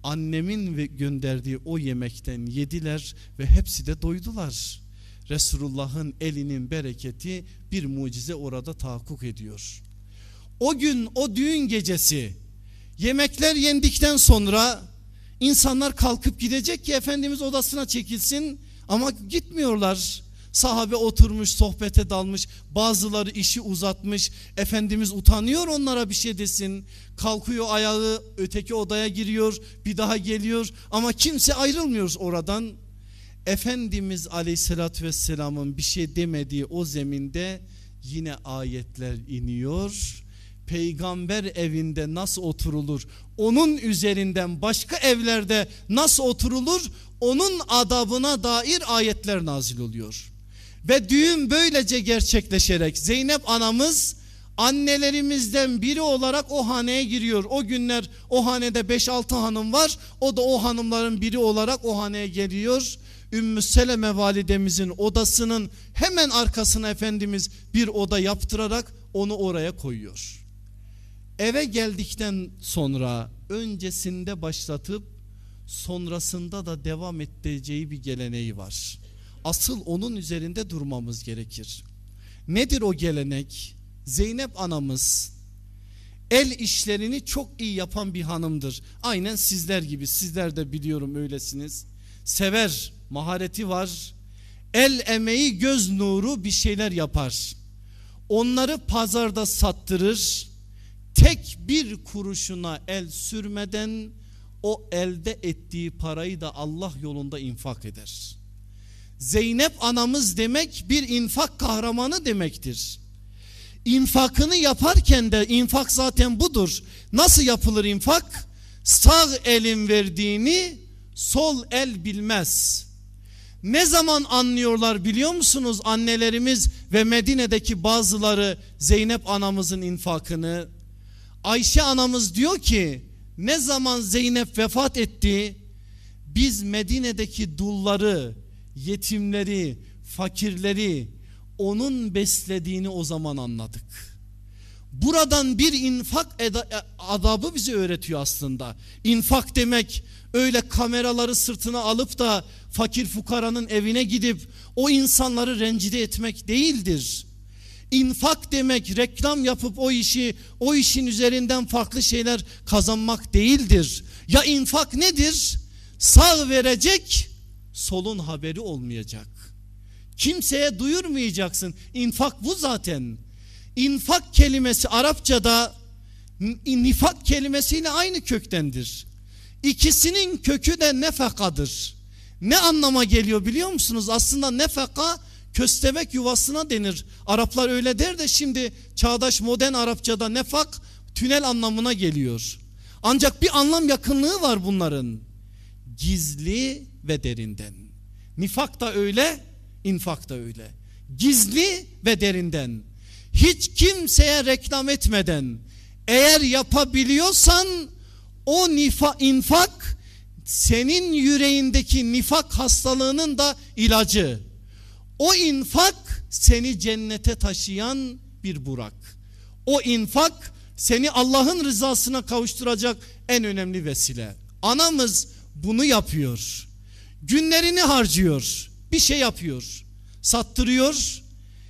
Speaker 1: annemin gönderdiği o yemekten yediler ve hepsi de doydular. Resulullah'ın elinin bereketi bir mucize orada tahakkuk ediyor. O gün o düğün gecesi yemekler yendikten sonra insanlar kalkıp gidecek ki Efendimiz odasına çekilsin ama gitmiyorlar. Sahabe oturmuş sohbete dalmış bazıları işi uzatmış Efendimiz utanıyor onlara bir şey desin kalkıyor ayağı öteki odaya giriyor bir daha geliyor ama kimse ayrılmıyor oradan Efendimiz aleyhissalatü vesselamın bir şey demediği o zeminde yine ayetler iniyor peygamber evinde nasıl oturulur? Onun üzerinden başka evlerde nasıl oturulur? Onun adabına dair ayetler nazil oluyor. Ve düğün böylece gerçekleşerek Zeynep anamız annelerimizden biri olarak o haneye giriyor. O günler o hanede 5-6 hanım var. O da o hanımların biri olarak o haneye geliyor. Ümmü Seleme validemizin odasının hemen arkasına Efendimiz bir oda yaptırarak onu oraya koyuyor. Eve geldikten sonra öncesinde başlatıp sonrasında da devam ettireceği bir geleneği var. Asıl onun üzerinde durmamız gerekir. Nedir o gelenek? Zeynep anamız el işlerini çok iyi yapan bir hanımdır. Aynen sizler gibi sizler de biliyorum öylesiniz. Sever, mahareti var. El emeği göz nuru bir şeyler yapar. Onları pazarda sattırır. Tek bir kuruşuna el sürmeden o elde ettiği parayı da Allah yolunda infak eder. Zeynep anamız demek bir infak kahramanı demektir. İnfakını yaparken de infak zaten budur. Nasıl yapılır infak? Sağ elin verdiğini sol el bilmez. Ne zaman anlıyorlar biliyor musunuz annelerimiz ve Medine'deki bazıları Zeynep anamızın infakını? Ayşe anamız diyor ki ne zaman Zeynep vefat etti biz Medine'deki dulları, yetimleri, fakirleri onun beslediğini o zaman anladık. Buradan bir infak adabı bize öğretiyor aslında. İnfak demek öyle kameraları sırtına alıp da fakir fukaranın evine gidip o insanları rencide etmek değildir. İnfak demek reklam yapıp o işi o işin üzerinden farklı şeyler kazanmak değildir. Ya infak nedir? Sağ verecek solun haberi olmayacak. Kimseye duyurmayacaksın. İnfak bu zaten. İnfak kelimesi Arapçada nifak kelimesiyle aynı köktendir. İkisinin kökü de nefakadır. Ne anlama geliyor biliyor musunuz? Aslında nefaka köstebek yuvasına denir. Araplar öyle der de şimdi çağdaş modern Arapçada nefak tünel anlamına geliyor. Ancak bir anlam yakınlığı var bunların. Gizli ve derinden. Nifak da öyle, infak da öyle. Gizli ve derinden. Hiç kimseye reklam etmeden eğer yapabiliyorsan o nifa, infak senin yüreğindeki nifak hastalığının da ilacı. O infak seni cennete taşıyan bir burak. O infak seni Allah'ın rızasına kavuşturacak en önemli vesile. Anamız bunu yapıyor. Günlerini harcıyor. Bir şey yapıyor. Sattırıyor.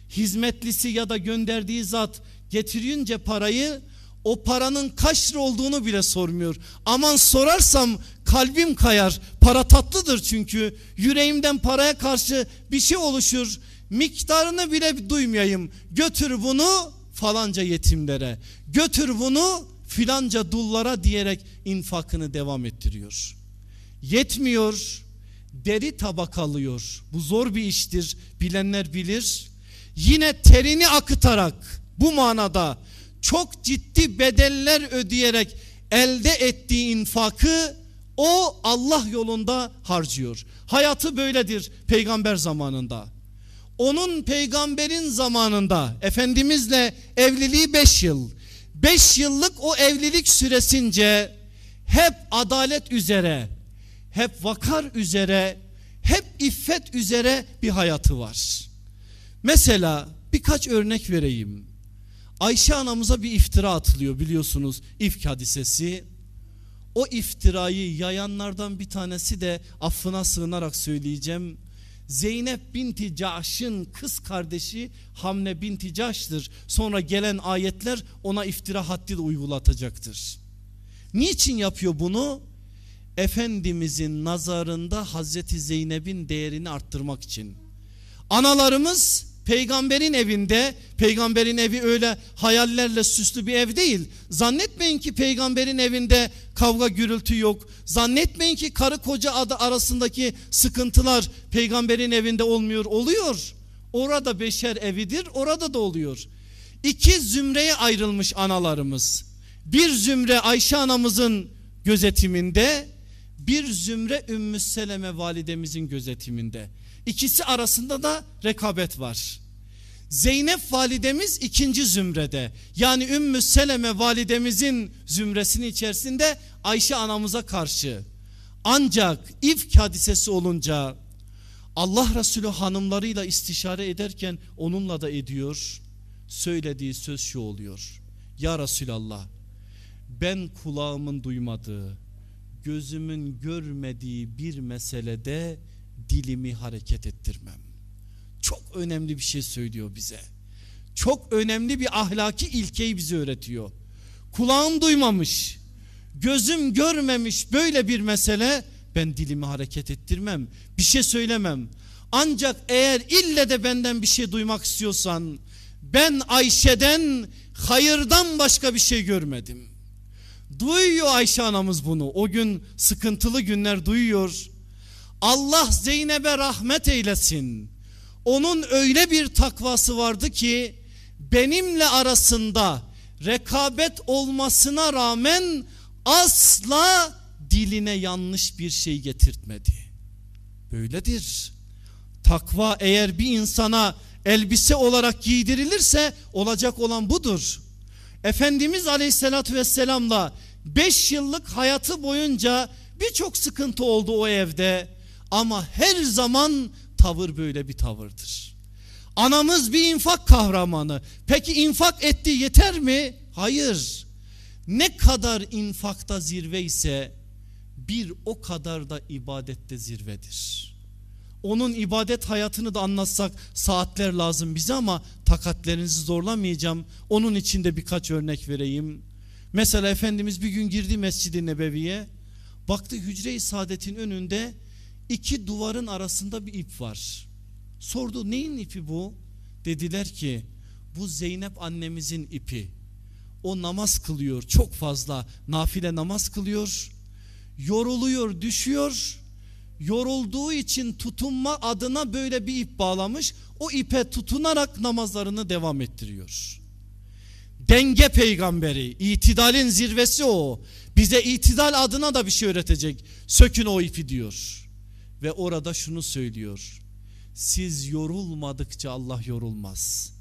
Speaker 1: Hizmetlisi ya da gönderdiği zat getirince parayı o paranın kaç lira olduğunu bile sormuyor. Aman sorarsam kalbim kayar. Para tatlıdır çünkü. Yüreğimden paraya karşı bir şey oluşur. Miktarını bile duymayayım. Götür bunu falanca yetimlere. Götür bunu filanca dullara diyerek infakını devam ettiriyor. Yetmiyor. Deri tabak alıyor. Bu zor bir iştir. Bilenler bilir. Yine terini akıtarak bu manada çok ciddi bedeller ödeyerek elde ettiği infakı o Allah yolunda harcıyor. Hayatı böyledir peygamber zamanında. Onun peygamberin zamanında Efendimizle evliliği 5 yıl. 5 yıllık o evlilik süresince hep adalet üzere, hep vakar üzere, hep iffet üzere bir hayatı var. Mesela birkaç örnek vereyim. Ayşe anamıza bir iftira atılıyor biliyorsunuz ifk hadisesi. O iftirayı yayanlardan bir tanesi de affına sığınarak söyleyeceğim. Zeynep binti Caş'ın kız kardeşi Hamne binti Caş'tır. Sonra gelen ayetler ona iftira haddi de uygulatacaktır. Niçin yapıyor bunu? Efendimizin nazarında Hazreti Zeynep'in değerini arttırmak için. Analarımız Peygamberin evinde peygamberin evi öyle hayallerle süslü bir ev değil. Zannetmeyin ki peygamberin evinde kavga gürültü yok. Zannetmeyin ki karı koca adı arasındaki sıkıntılar peygamberin evinde olmuyor. Oluyor. Orada beşer evidir orada da oluyor. iki zümreye ayrılmış analarımız. Bir zümre Ayşe anamızın gözetiminde, bir zümre Ümmü Seleme validemizin gözetiminde. İkisi arasında da rekabet var. Zeynep validemiz ikinci zümrede. Yani Ümmü Seleme validemizin zümresinin içerisinde Ayşe anamıza karşı. Ancak ifk hadisesi olunca Allah Resulü hanımlarıyla istişare ederken onunla da ediyor. Söylediği söz şu oluyor. Ya Resulallah ben kulağımın duymadığı, gözümün görmediği bir meselede dilimi hareket ettirmem. Çok önemli bir şey söylüyor bize. Çok önemli bir ahlaki ilkeyi bize öğretiyor. Kulağım duymamış, gözüm görmemiş böyle bir mesele ben dilimi hareket ettirmem. Bir şey söylemem. Ancak eğer ille de benden bir şey duymak istiyorsan ben Ayşe'den hayırdan başka bir şey görmedim. Duyuyor Ayşe anamız bunu. O gün sıkıntılı günler duyuyor. Allah Zeynep'e rahmet eylesin. Onun öyle bir takvası vardı ki benimle arasında rekabet olmasına rağmen asla diline yanlış bir şey getirtmedi. Böyledir. Takva eğer bir insana elbise olarak giydirilirse olacak olan budur. Efendimiz Aleyhisselatü Vesselam'la 5 yıllık hayatı boyunca birçok sıkıntı oldu o evde. Ama her zaman tavır böyle bir tavırdır. Anamız bir infak kahramanı. Peki infak etti yeter mi? Hayır. Ne kadar infakta zirve ise bir o kadar da ibadette zirvedir. Onun ibadet hayatını da anlatsak saatler lazım bize ama takatlerinizi zorlamayacağım. Onun için de birkaç örnek vereyim. Mesela Efendimiz bir gün girdi Mescid-i Nebevi'ye. Baktı hücre-i saadetin önünde iki duvarın arasında bir ip var. Sordu neyin ipi bu? Dediler ki bu Zeynep annemizin ipi. O namaz kılıyor çok fazla nafile namaz kılıyor. Yoruluyor düşüyor. Yorulduğu için tutunma adına böyle bir ip bağlamış. O ipe tutunarak namazlarını devam ettiriyor. Denge peygamberi itidalin zirvesi o. Bize itidal adına da bir şey öğretecek. Sökün o ipi diyor. Ve orada şunu söylüyor. Siz yorulmadıkça Allah yorulmaz.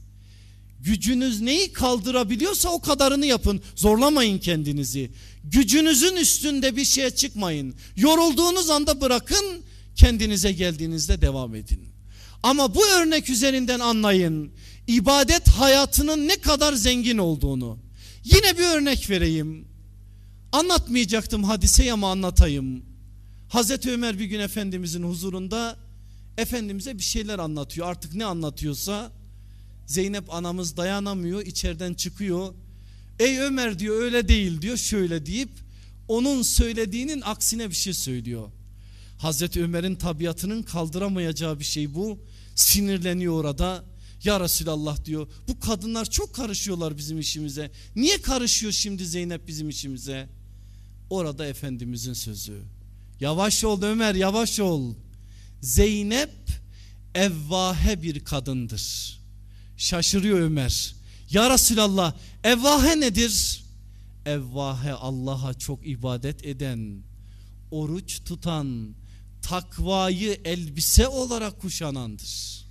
Speaker 1: Gücünüz neyi kaldırabiliyorsa o kadarını yapın. Zorlamayın kendinizi. Gücünüzün üstünde bir şeye çıkmayın. Yorulduğunuz anda bırakın. Kendinize geldiğinizde devam edin. Ama bu örnek üzerinden anlayın. ibadet hayatının ne kadar zengin olduğunu. Yine bir örnek vereyim. Anlatmayacaktım hadiseyi ama anlatayım. Hazreti Ömer bir gün Efendimizin huzurunda Efendimiz'e bir şeyler anlatıyor. Artık ne anlatıyorsa Zeynep anamız dayanamıyor içeriden çıkıyor. Ey Ömer diyor öyle değil diyor şöyle deyip onun söylediğinin aksine bir şey söylüyor. Hazreti Ömer'in tabiatının kaldıramayacağı bir şey bu. Sinirleniyor orada. Ya Resulallah diyor bu kadınlar çok karışıyorlar bizim işimize. Niye karışıyor şimdi Zeynep bizim işimize? Orada Efendimizin sözü. Yavaş ol Ömer yavaş ol. Zeynep evvahe bir kadındır. Şaşırıyor Ömer. Ya Resulallah evvahe nedir? Evvahe Allah'a çok ibadet eden, oruç tutan, takvayı elbise olarak kuşanandır.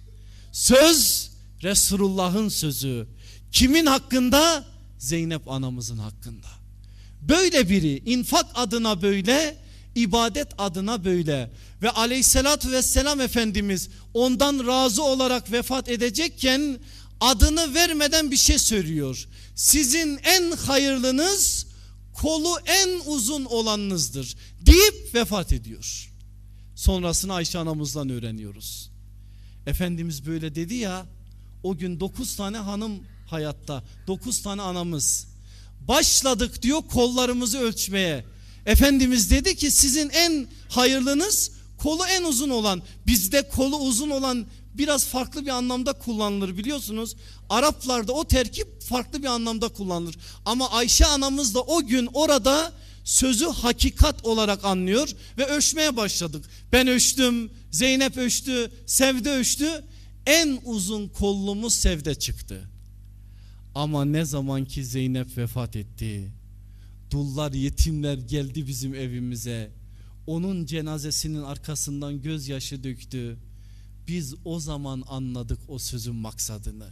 Speaker 1: Söz Resulullah'ın sözü. Kimin hakkında? Zeynep anamızın hakkında. Böyle biri infak adına böyle, ibadet adına böyle ve aleyhissalatü vesselam Efendimiz ondan razı olarak vefat edecekken adını vermeden bir şey söylüyor. Sizin en hayırlınız kolu en uzun olanınızdır deyip vefat ediyor. Sonrasını Ayşe anamızdan öğreniyoruz. Efendimiz böyle dedi ya o gün dokuz tane hanım hayatta dokuz tane anamız başladık diyor kollarımızı ölçmeye. Efendimiz dedi ki sizin en hayırlınız kolu en uzun olan bizde kolu uzun olan biraz farklı bir anlamda kullanılır biliyorsunuz. Araplarda o terkip farklı bir anlamda kullanılır. Ama Ayşe anamız da o gün orada sözü hakikat olarak anlıyor ve ölçmeye başladık. Ben ölçtüm, Zeynep ölçtü, Sevde ölçtü. En uzun kollumuz Sevde çıktı. Ama ne zaman ki Zeynep vefat etti. Dullar yetimler geldi bizim evimize. Onun cenazesinin arkasından gözyaşı döktü. Biz o zaman anladık o sözün maksadını.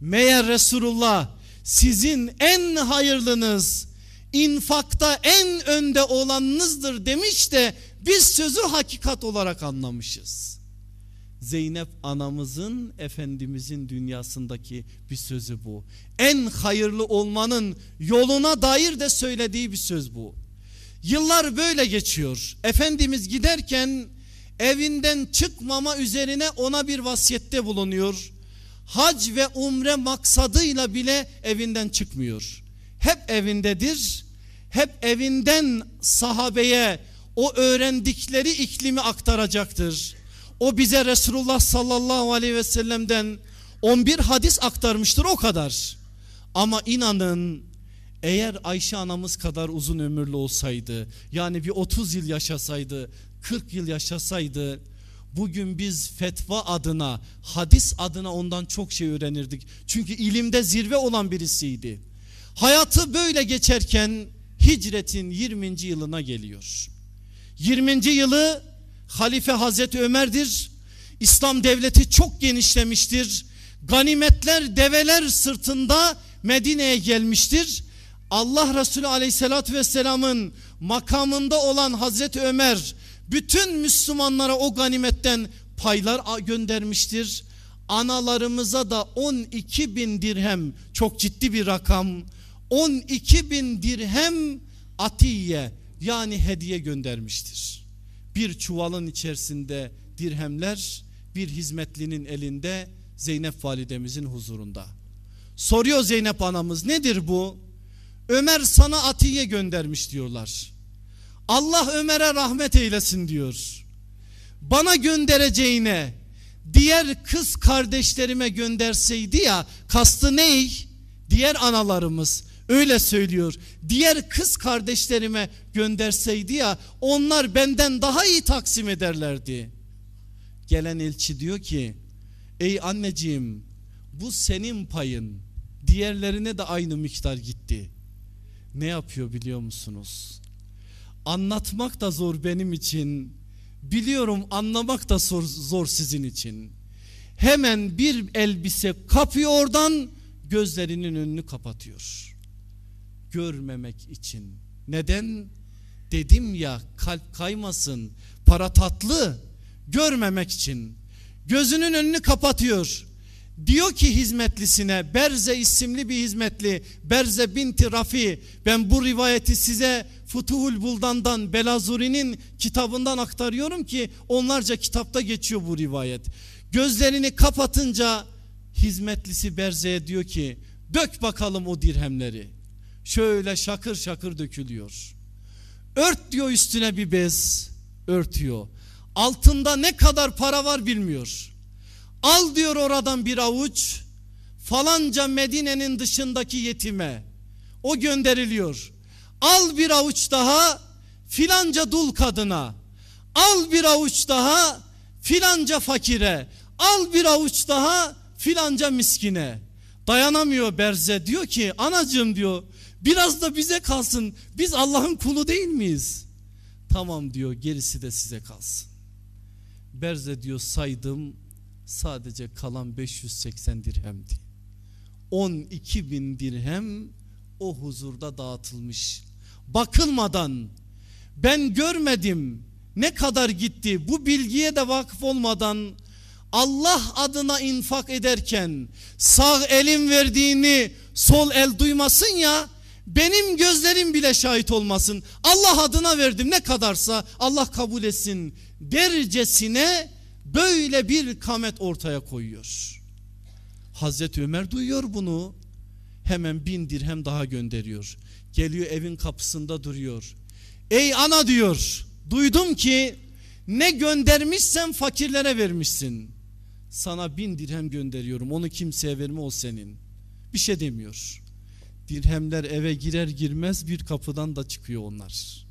Speaker 1: Meğer Resulullah sizin en hayırlınız, infakta en önde olanınızdır demiş de biz sözü hakikat olarak anlamışız. Zeynep anamızın Efendimizin dünyasındaki bir sözü bu. En hayırlı olmanın yoluna dair de söylediği bir söz bu. Yıllar böyle geçiyor. Efendimiz giderken evinden çıkmama üzerine ona bir vasiyette bulunuyor. Hac ve umre maksadıyla bile evinden çıkmıyor. Hep evindedir. Hep evinden sahabeye o öğrendikleri iklimi aktaracaktır. O bize Resulullah sallallahu aleyhi ve sellem'den 11 hadis aktarmıştır o kadar. Ama inanın eğer Ayşe anamız kadar uzun ömürlü olsaydı yani bir 30 yıl yaşasaydı 40 yıl yaşasaydı bugün biz fetva adına hadis adına ondan çok şey öğrenirdik. Çünkü ilimde zirve olan birisiydi. Hayatı böyle geçerken hicretin 20. yılına geliyor. 20. yılı Halife Hazreti Ömer'dir. İslam devleti çok genişlemiştir. Ganimetler develer sırtında Medine'ye gelmiştir. Allah Resulü aleyhissalatü vesselamın makamında olan Hazreti Ömer bütün Müslümanlara o ganimetten paylar göndermiştir. Analarımıza da 12 bin dirhem çok ciddi bir rakam 12 bin dirhem atiye yani hediye göndermiştir. Bir çuvalın içerisinde dirhemler bir hizmetlinin elinde Zeynep validemizin huzurunda. Soruyor Zeynep anamız nedir bu? Ömer sana atiye göndermiş diyorlar. Allah Ömer'e rahmet eylesin diyor. Bana göndereceğine diğer kız kardeşlerime gönderseydi ya kastı ney? Diğer analarımız öyle söylüyor. Diğer kız kardeşlerime gönderseydi ya onlar benden daha iyi taksim ederlerdi. Gelen elçi diyor ki ey anneciğim bu senin payın diğerlerine de aynı miktar gitti. Ne yapıyor biliyor musunuz? Anlatmak da zor benim için. Biliyorum anlamak da zor, zor sizin için. Hemen bir elbise kapıyor oradan gözlerinin önünü kapatıyor. Görmemek için. Neden? Dedim ya kalp kaymasın. Para tatlı. Görmemek için. Gözünün önünü kapatıyor. Diyor ki hizmetlisine Berze isimli bir hizmetli Berze binti Rafi ben bu rivayeti size Futuhul Buldan'dan Belazuri'nin kitabından aktarıyorum ki onlarca kitapta geçiyor bu rivayet. Gözlerini kapatınca hizmetlisi Berze'ye diyor ki dök bakalım o dirhemleri. Şöyle şakır şakır dökülüyor. Ört diyor üstüne bir bez örtüyor. Altında ne kadar para var bilmiyor. Al diyor oradan bir avuç falanca Medine'nin dışındaki yetime. O gönderiliyor. Al bir avuç daha filanca dul kadına. Al bir avuç daha filanca fakire. Al bir avuç daha filanca miskine. Dayanamıyor Berze diyor ki anacığım diyor biraz da bize kalsın. Biz Allah'ın kulu değil miyiz? Tamam diyor gerisi de size kalsın. Berze diyor saydım sadece kalan 580 dirhemdi. 12 bin dirhem o huzurda dağıtılmış. Bakılmadan ben görmedim ne kadar gitti bu bilgiye de vakıf olmadan Allah adına infak ederken sağ elin verdiğini sol el duymasın ya benim gözlerim bile şahit olmasın. Allah adına verdim ne kadarsa Allah kabul etsin dercesine böyle bir kamet ortaya koyuyor. Hazreti Ömer duyuyor bunu. Hemen bin dirhem daha gönderiyor. Geliyor evin kapısında duruyor. Ey ana diyor. Duydum ki ne göndermişsen fakirlere vermişsin. Sana bin dirhem gönderiyorum. Onu kimseye verme o senin. Bir şey demiyor. Dirhemler eve girer girmez bir kapıdan da çıkıyor onlar.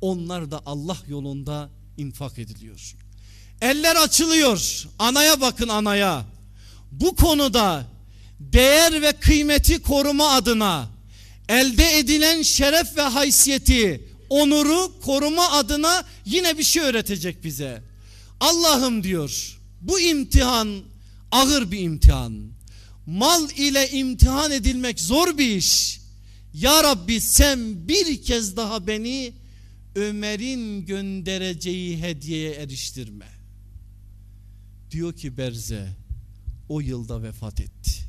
Speaker 1: Onlar da Allah yolunda infak ediliyor. Eller açılıyor. Anaya bakın anaya. Bu konuda değer ve kıymeti koruma adına elde edilen şeref ve haysiyeti, onuru koruma adına yine bir şey öğretecek bize. Allah'ım diyor bu imtihan ağır bir imtihan. Mal ile imtihan edilmek zor bir iş. Ya Rabbi sen bir kez daha beni Ömer'in göndereceği hediyeye eriştirme. Diyor ki Berze o yılda vefat etti.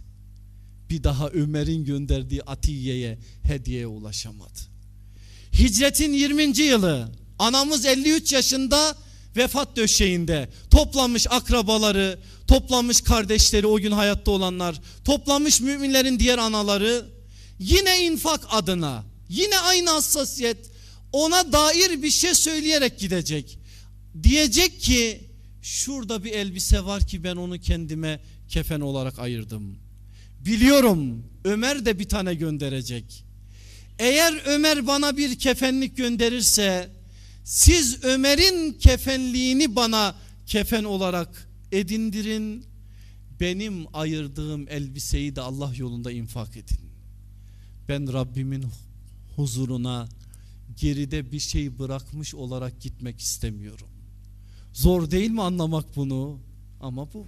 Speaker 1: Bir daha Ömer'in gönderdiği Atiye'ye hediyeye ulaşamadı. Hicretin 20. yılı anamız 53 yaşında vefat döşeğinde toplamış akrabaları, toplamış kardeşleri o gün hayatta olanlar, toplamış müminlerin diğer anaları yine infak adına yine aynı hassasiyet ona dair bir şey söyleyerek gidecek. Diyecek ki şurada bir elbise var ki ben onu kendime kefen olarak ayırdım. Biliyorum Ömer de bir tane gönderecek. Eğer Ömer bana bir kefenlik gönderirse siz Ömer'in kefenliğini bana kefen olarak edindirin. Benim ayırdığım elbiseyi de Allah yolunda infak edin. Ben Rabbimin huzuruna geride bir şey bırakmış olarak gitmek istemiyorum. Zor değil mi anlamak bunu? Ama bu.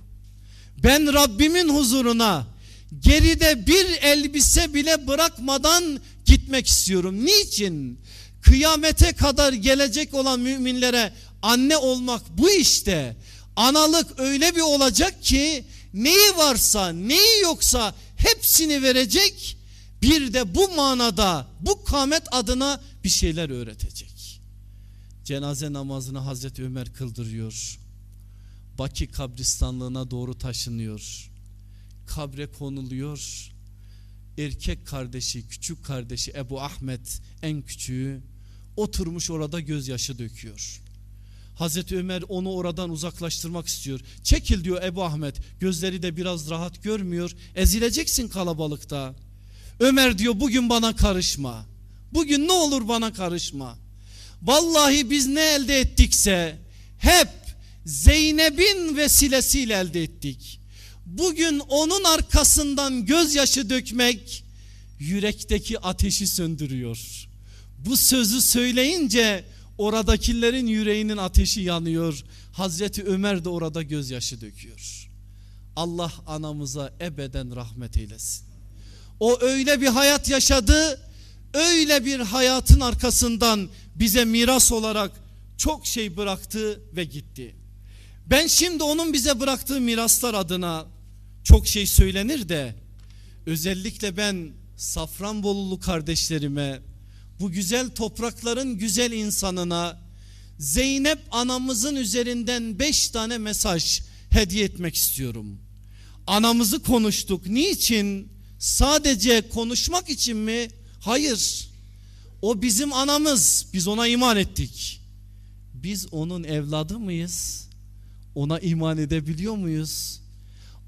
Speaker 1: Ben Rabbimin huzuruna geride bir elbise bile bırakmadan gitmek istiyorum. Niçin? Kıyamete kadar gelecek olan müminlere anne olmak bu işte. Analık öyle bir olacak ki neyi varsa neyi yoksa hepsini verecek. Bir de bu manada bu kamet adına bir şeyler öğretecek. Cenaze namazını Hazreti Ömer kıldırıyor. Baki kabristanlığına doğru taşınıyor. Kabre konuluyor. Erkek kardeşi, küçük kardeşi Ebu Ahmet en küçüğü oturmuş orada gözyaşı döküyor. Hazreti Ömer onu oradan uzaklaştırmak istiyor. Çekil diyor Ebu Ahmet. Gözleri de biraz rahat görmüyor. Ezileceksin kalabalıkta. Ömer diyor bugün bana karışma. Bugün ne olur bana karışma. Vallahi biz ne elde ettikse hep Zeynep'in vesilesiyle elde ettik. Bugün onun arkasından gözyaşı dökmek yürekteki ateşi söndürüyor. Bu sözü söyleyince oradakilerin yüreğinin ateşi yanıyor. Hazreti Ömer de orada gözyaşı döküyor. Allah anamıza ebeden rahmet eylesin. O öyle bir hayat yaşadı. Öyle bir hayatın arkasından bize miras olarak çok şey bıraktı ve gitti. Ben şimdi onun bize bıraktığı miraslar adına çok şey söylenir de özellikle ben Safranbolulu kardeşlerime bu güzel toprakların güzel insanına Zeynep anamızın üzerinden beş tane mesaj hediye etmek istiyorum. Anamızı konuştuk. Niçin? Sadece konuşmak için mi? Hayır. O bizim anamız. Biz ona iman ettik. Biz onun evladı mıyız? Ona iman edebiliyor muyuz?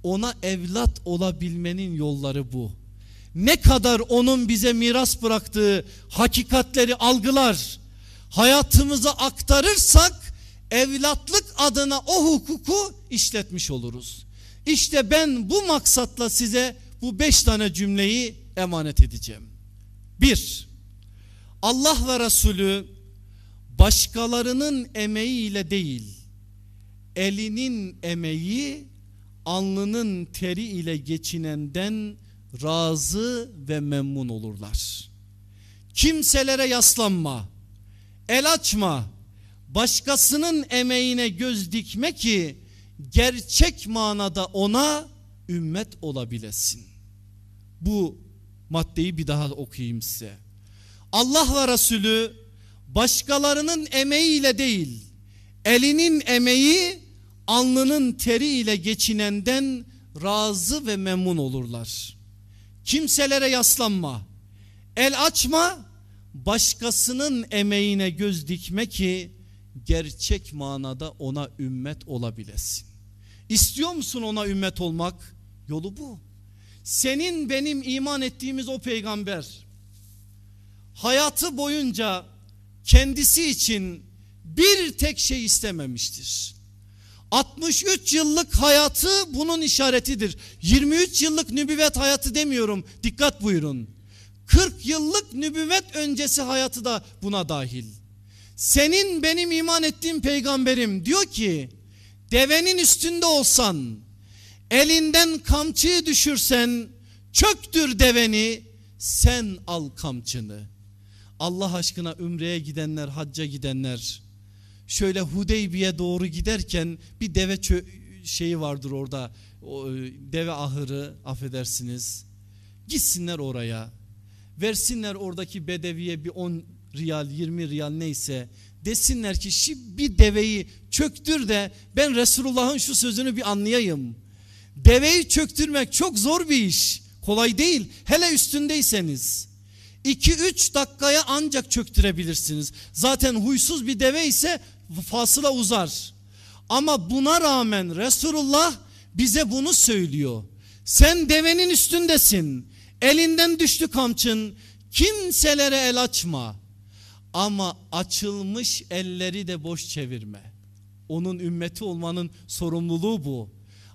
Speaker 1: Ona evlat olabilmenin yolları bu. Ne kadar onun bize miras bıraktığı hakikatleri algılar, hayatımıza aktarırsak evlatlık adına o hukuku işletmiş oluruz. İşte ben bu maksatla size bu beş tane cümleyi emanet edeceğim. Bir, Allah ve Resulü başkalarının emeğiyle değil, elinin emeği, alnının teri ile geçinenden razı ve memnun olurlar. Kimselere yaslanma, el açma, başkasının emeğine göz dikme ki gerçek manada ona ümmet olabilesin. Bu maddeyi bir daha okuyayım size. Allah ve Resulü başkalarının emeğiyle değil, elinin emeği, alnının teriyle geçinenden razı ve memnun olurlar. Kimselere yaslanma, el açma, başkasının emeğine göz dikme ki gerçek manada ona ümmet olabilesin. İstiyor musun ona ümmet olmak? Yolu bu. Senin benim iman ettiğimiz o peygamber hayatı boyunca kendisi için bir tek şey istememiştir. 63 yıllık hayatı bunun işaretidir. 23 yıllık nübüvvet hayatı demiyorum. Dikkat buyurun. 40 yıllık nübüvvet öncesi hayatı da buna dahil. Senin benim iman ettiğim peygamberim diyor ki devenin üstünde olsan elinden kamçıyı düşürsen çöktür deveni sen al kamçını. Allah aşkına ümreye gidenler hacca gidenler şöyle Hudeybiye doğru giderken bir deve şeyi vardır orada o, e, deve ahırı affedersiniz gitsinler oraya versinler oradaki bedeviye bir 10 riyal 20 riyal neyse desinler ki şu bir deveyi çöktür de ben Resulullah'ın şu sözünü bir anlayayım. Deveyi çöktürmek çok zor bir iş kolay değil hele üstündeyseniz. 2-3 dakikaya ancak çöktürebilirsiniz. Zaten huysuz bir deve ise fasıla uzar. Ama buna rağmen Resulullah bize bunu söylüyor. Sen devenin üstündesin. Elinden düştü kamçın. Kimselere el açma. Ama açılmış elleri de boş çevirme. Onun ümmeti olmanın sorumluluğu bu.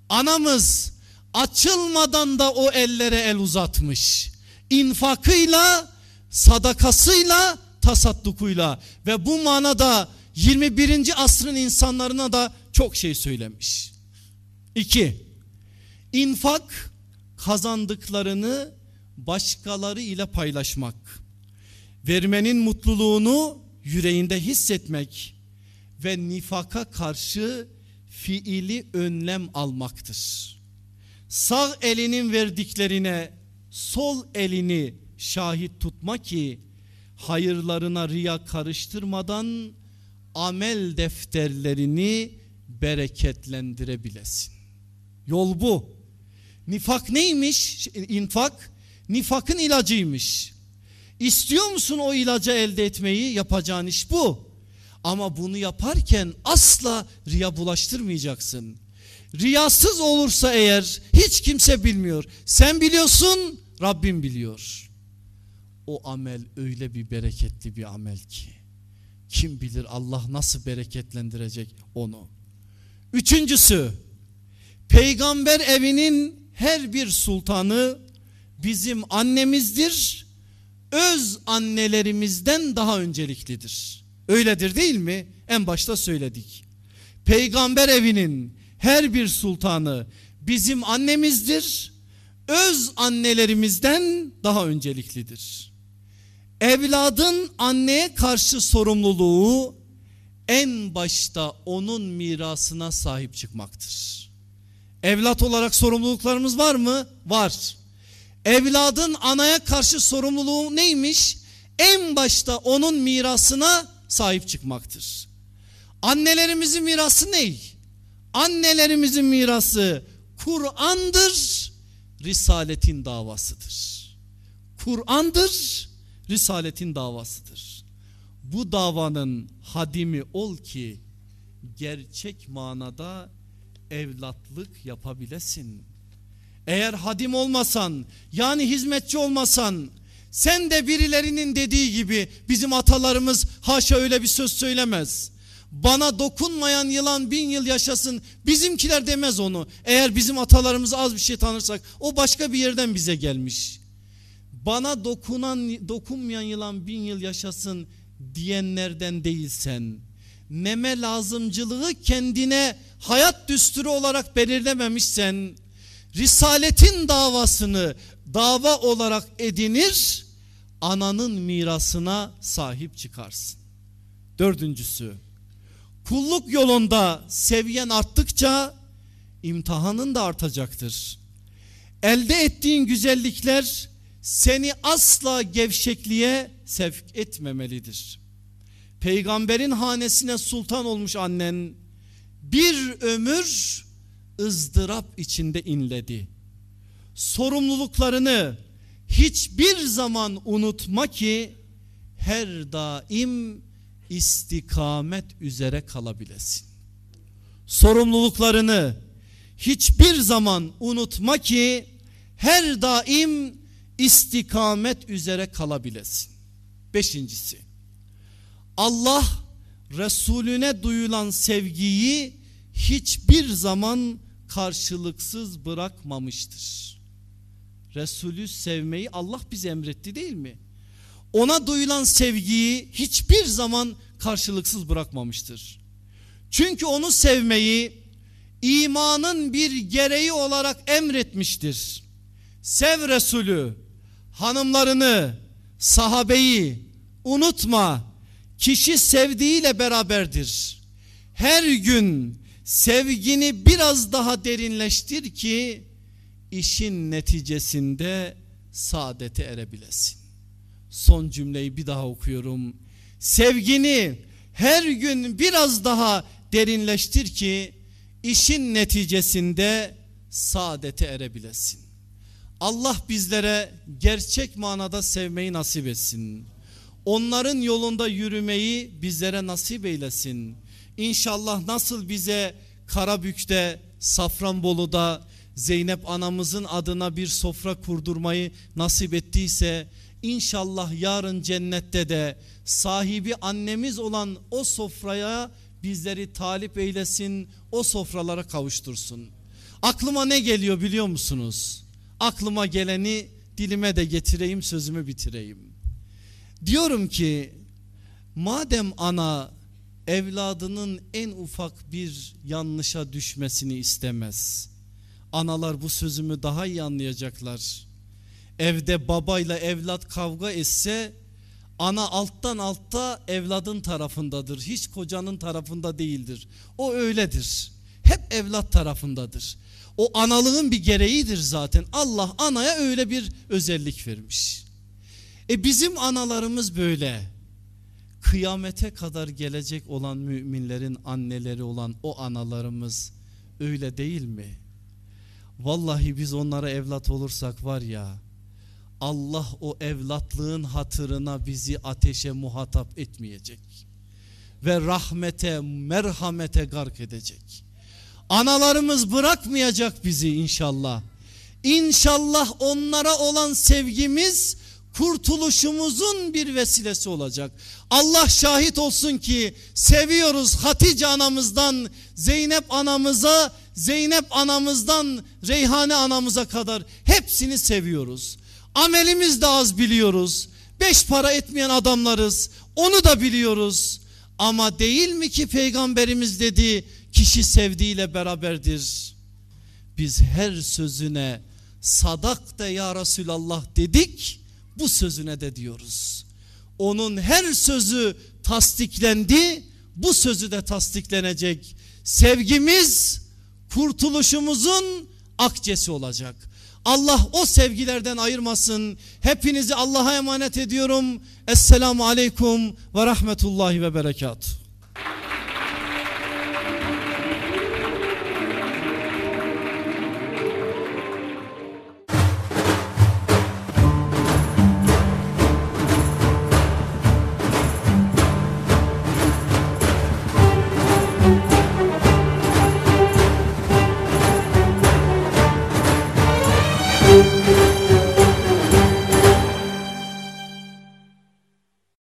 Speaker 1: Anamız açılmadan da o ellere el uzatmış. İnfakıyla, sadakasıyla, tasaddukuyla ve bu manada 21. asrın insanlarına da çok şey söylemiş. İki, infak kazandıklarını başkaları ile paylaşmak. Vermenin mutluluğunu yüreğinde hissetmek ve nifaka karşı fiili önlem almaktır. Sağ elinin verdiklerine sol elini şahit tutma ki hayırlarına riya karıştırmadan amel defterlerini bereketlendirebilesin. Yol bu. Nifak neymiş? İnfak nifakın ilacıymış. İstiyor musun o ilacı elde etmeyi? Yapacağın iş bu. Ama bunu yaparken asla riya bulaştırmayacaksın. Riyasız olursa eğer hiç kimse bilmiyor. Sen biliyorsun, Rabbim biliyor. O amel öyle bir bereketli bir amel ki. Kim bilir Allah nasıl bereketlendirecek onu. Üçüncüsü peygamber evinin her bir sultanı bizim annemizdir. Öz annelerimizden daha önceliklidir. Öyledir değil mi? En başta söyledik. Peygamber evinin her bir sultanı bizim annemizdir. Öz annelerimizden daha önceliklidir. Evladın anneye karşı sorumluluğu en başta onun mirasına sahip çıkmaktır. Evlat olarak sorumluluklarımız var mı? Var. Evladın anaya karşı sorumluluğu neymiş? En başta onun mirasına sahip çıkmaktır. Annelerimizin mirası ne? Annelerimizin mirası Kur'an'dır, Risaletin davasıdır. Kur'an'dır, Risaletin davasıdır. Bu davanın hadimi ol ki gerçek manada evlatlık yapabilesin. Eğer hadim olmasan yani hizmetçi olmasan sen de birilerinin dediği gibi bizim atalarımız haşa öyle bir söz söylemez. Bana dokunmayan yılan bin yıl yaşasın bizimkiler demez onu. Eğer bizim atalarımızı az bir şey tanırsak o başka bir yerden bize gelmiş. Bana dokunan dokunmayan yılan bin yıl yaşasın diyenlerden değilsen neme lazımcılığı kendine hayat düsturu olarak belirlememişsen risaletin davasını dava olarak edinir ananın mirasına sahip çıkarsın. Dördüncüsü kulluk yolunda seviyen arttıkça imtihanın da artacaktır. Elde ettiğin güzellikler seni asla gevşekliğe sevk etmemelidir. Peygamberin hanesine sultan olmuş annen bir ömür ızdırap içinde inledi. Sorumluluklarını hiçbir zaman unutma ki her daim istikamet üzere kalabilesin. Sorumluluklarını hiçbir zaman unutma ki her daim istikamet üzere kalabilesin. Beşincisi Allah Resulüne duyulan sevgiyi hiçbir zaman karşılıksız bırakmamıştır. Resulü sevmeyi Allah bize emretti değil mi? Ona duyulan sevgiyi hiçbir zaman karşılıksız bırakmamıştır. Çünkü onu sevmeyi imanın bir gereği olarak emretmiştir. Sev Resulü, hanımlarını, sahabeyi unutma. Kişi sevdiğiyle beraberdir. Her gün sevgini biraz daha derinleştir ki işin neticesinde saadete erebilesin. Son cümleyi bir daha okuyorum. Sevgini her gün biraz daha derinleştir ki işin neticesinde saadete erebilesin. Allah bizlere gerçek manada sevmeyi nasip etsin. Onların yolunda yürümeyi bizlere nasip eylesin. İnşallah nasıl bize Karabük'te, Safranbolu'da Zeynep anamızın adına bir sofra kurdurmayı nasip ettiyse inşallah yarın cennette de sahibi annemiz olan o sofraya bizleri talip eylesin, o sofralara kavuştursun. Aklıma ne geliyor biliyor musunuz? Aklıma geleni dilime de getireyim sözümü bitireyim. Diyorum ki madem ana evladının en ufak bir yanlışa düşmesini istemez. Analar bu sözümü daha iyi anlayacaklar. Evde babayla evlat kavga etse ana alttan altta evladın tarafındadır. Hiç kocanın tarafında değildir. O öyledir. Hep evlat tarafındadır. O analığın bir gereğidir zaten. Allah anaya öyle bir özellik vermiş. E bizim analarımız böyle. Kıyamete kadar gelecek olan müminlerin anneleri olan o analarımız öyle değil mi? Vallahi biz onlara evlat olursak var ya Allah o evlatlığın hatırına bizi ateşe muhatap etmeyecek. Ve rahmete merhamete gark edecek. Analarımız bırakmayacak bizi inşallah. İnşallah onlara olan sevgimiz kurtuluşumuzun bir vesilesi olacak. Allah şahit olsun ki seviyoruz Hatice anamızdan Zeynep anamıza, Zeynep anamızdan Reyhane anamıza kadar hepsini seviyoruz. Amelimiz de az biliyoruz. Beş para etmeyen adamlarız. Onu da biliyoruz. Ama değil mi ki peygamberimiz dedi kişi sevdiğiyle beraberdir. Biz her sözüne sadak da ya Resulallah dedik bu sözüne de diyoruz. Onun her sözü tasdiklendi bu sözü de tasdiklenecek. Sevgimiz kurtuluşumuzun akçesi olacak. Allah o sevgilerden ayırmasın. Hepinizi Allah'a emanet ediyorum. Esselamu Aleyküm ve Rahmetullahi ve Berekatuhu.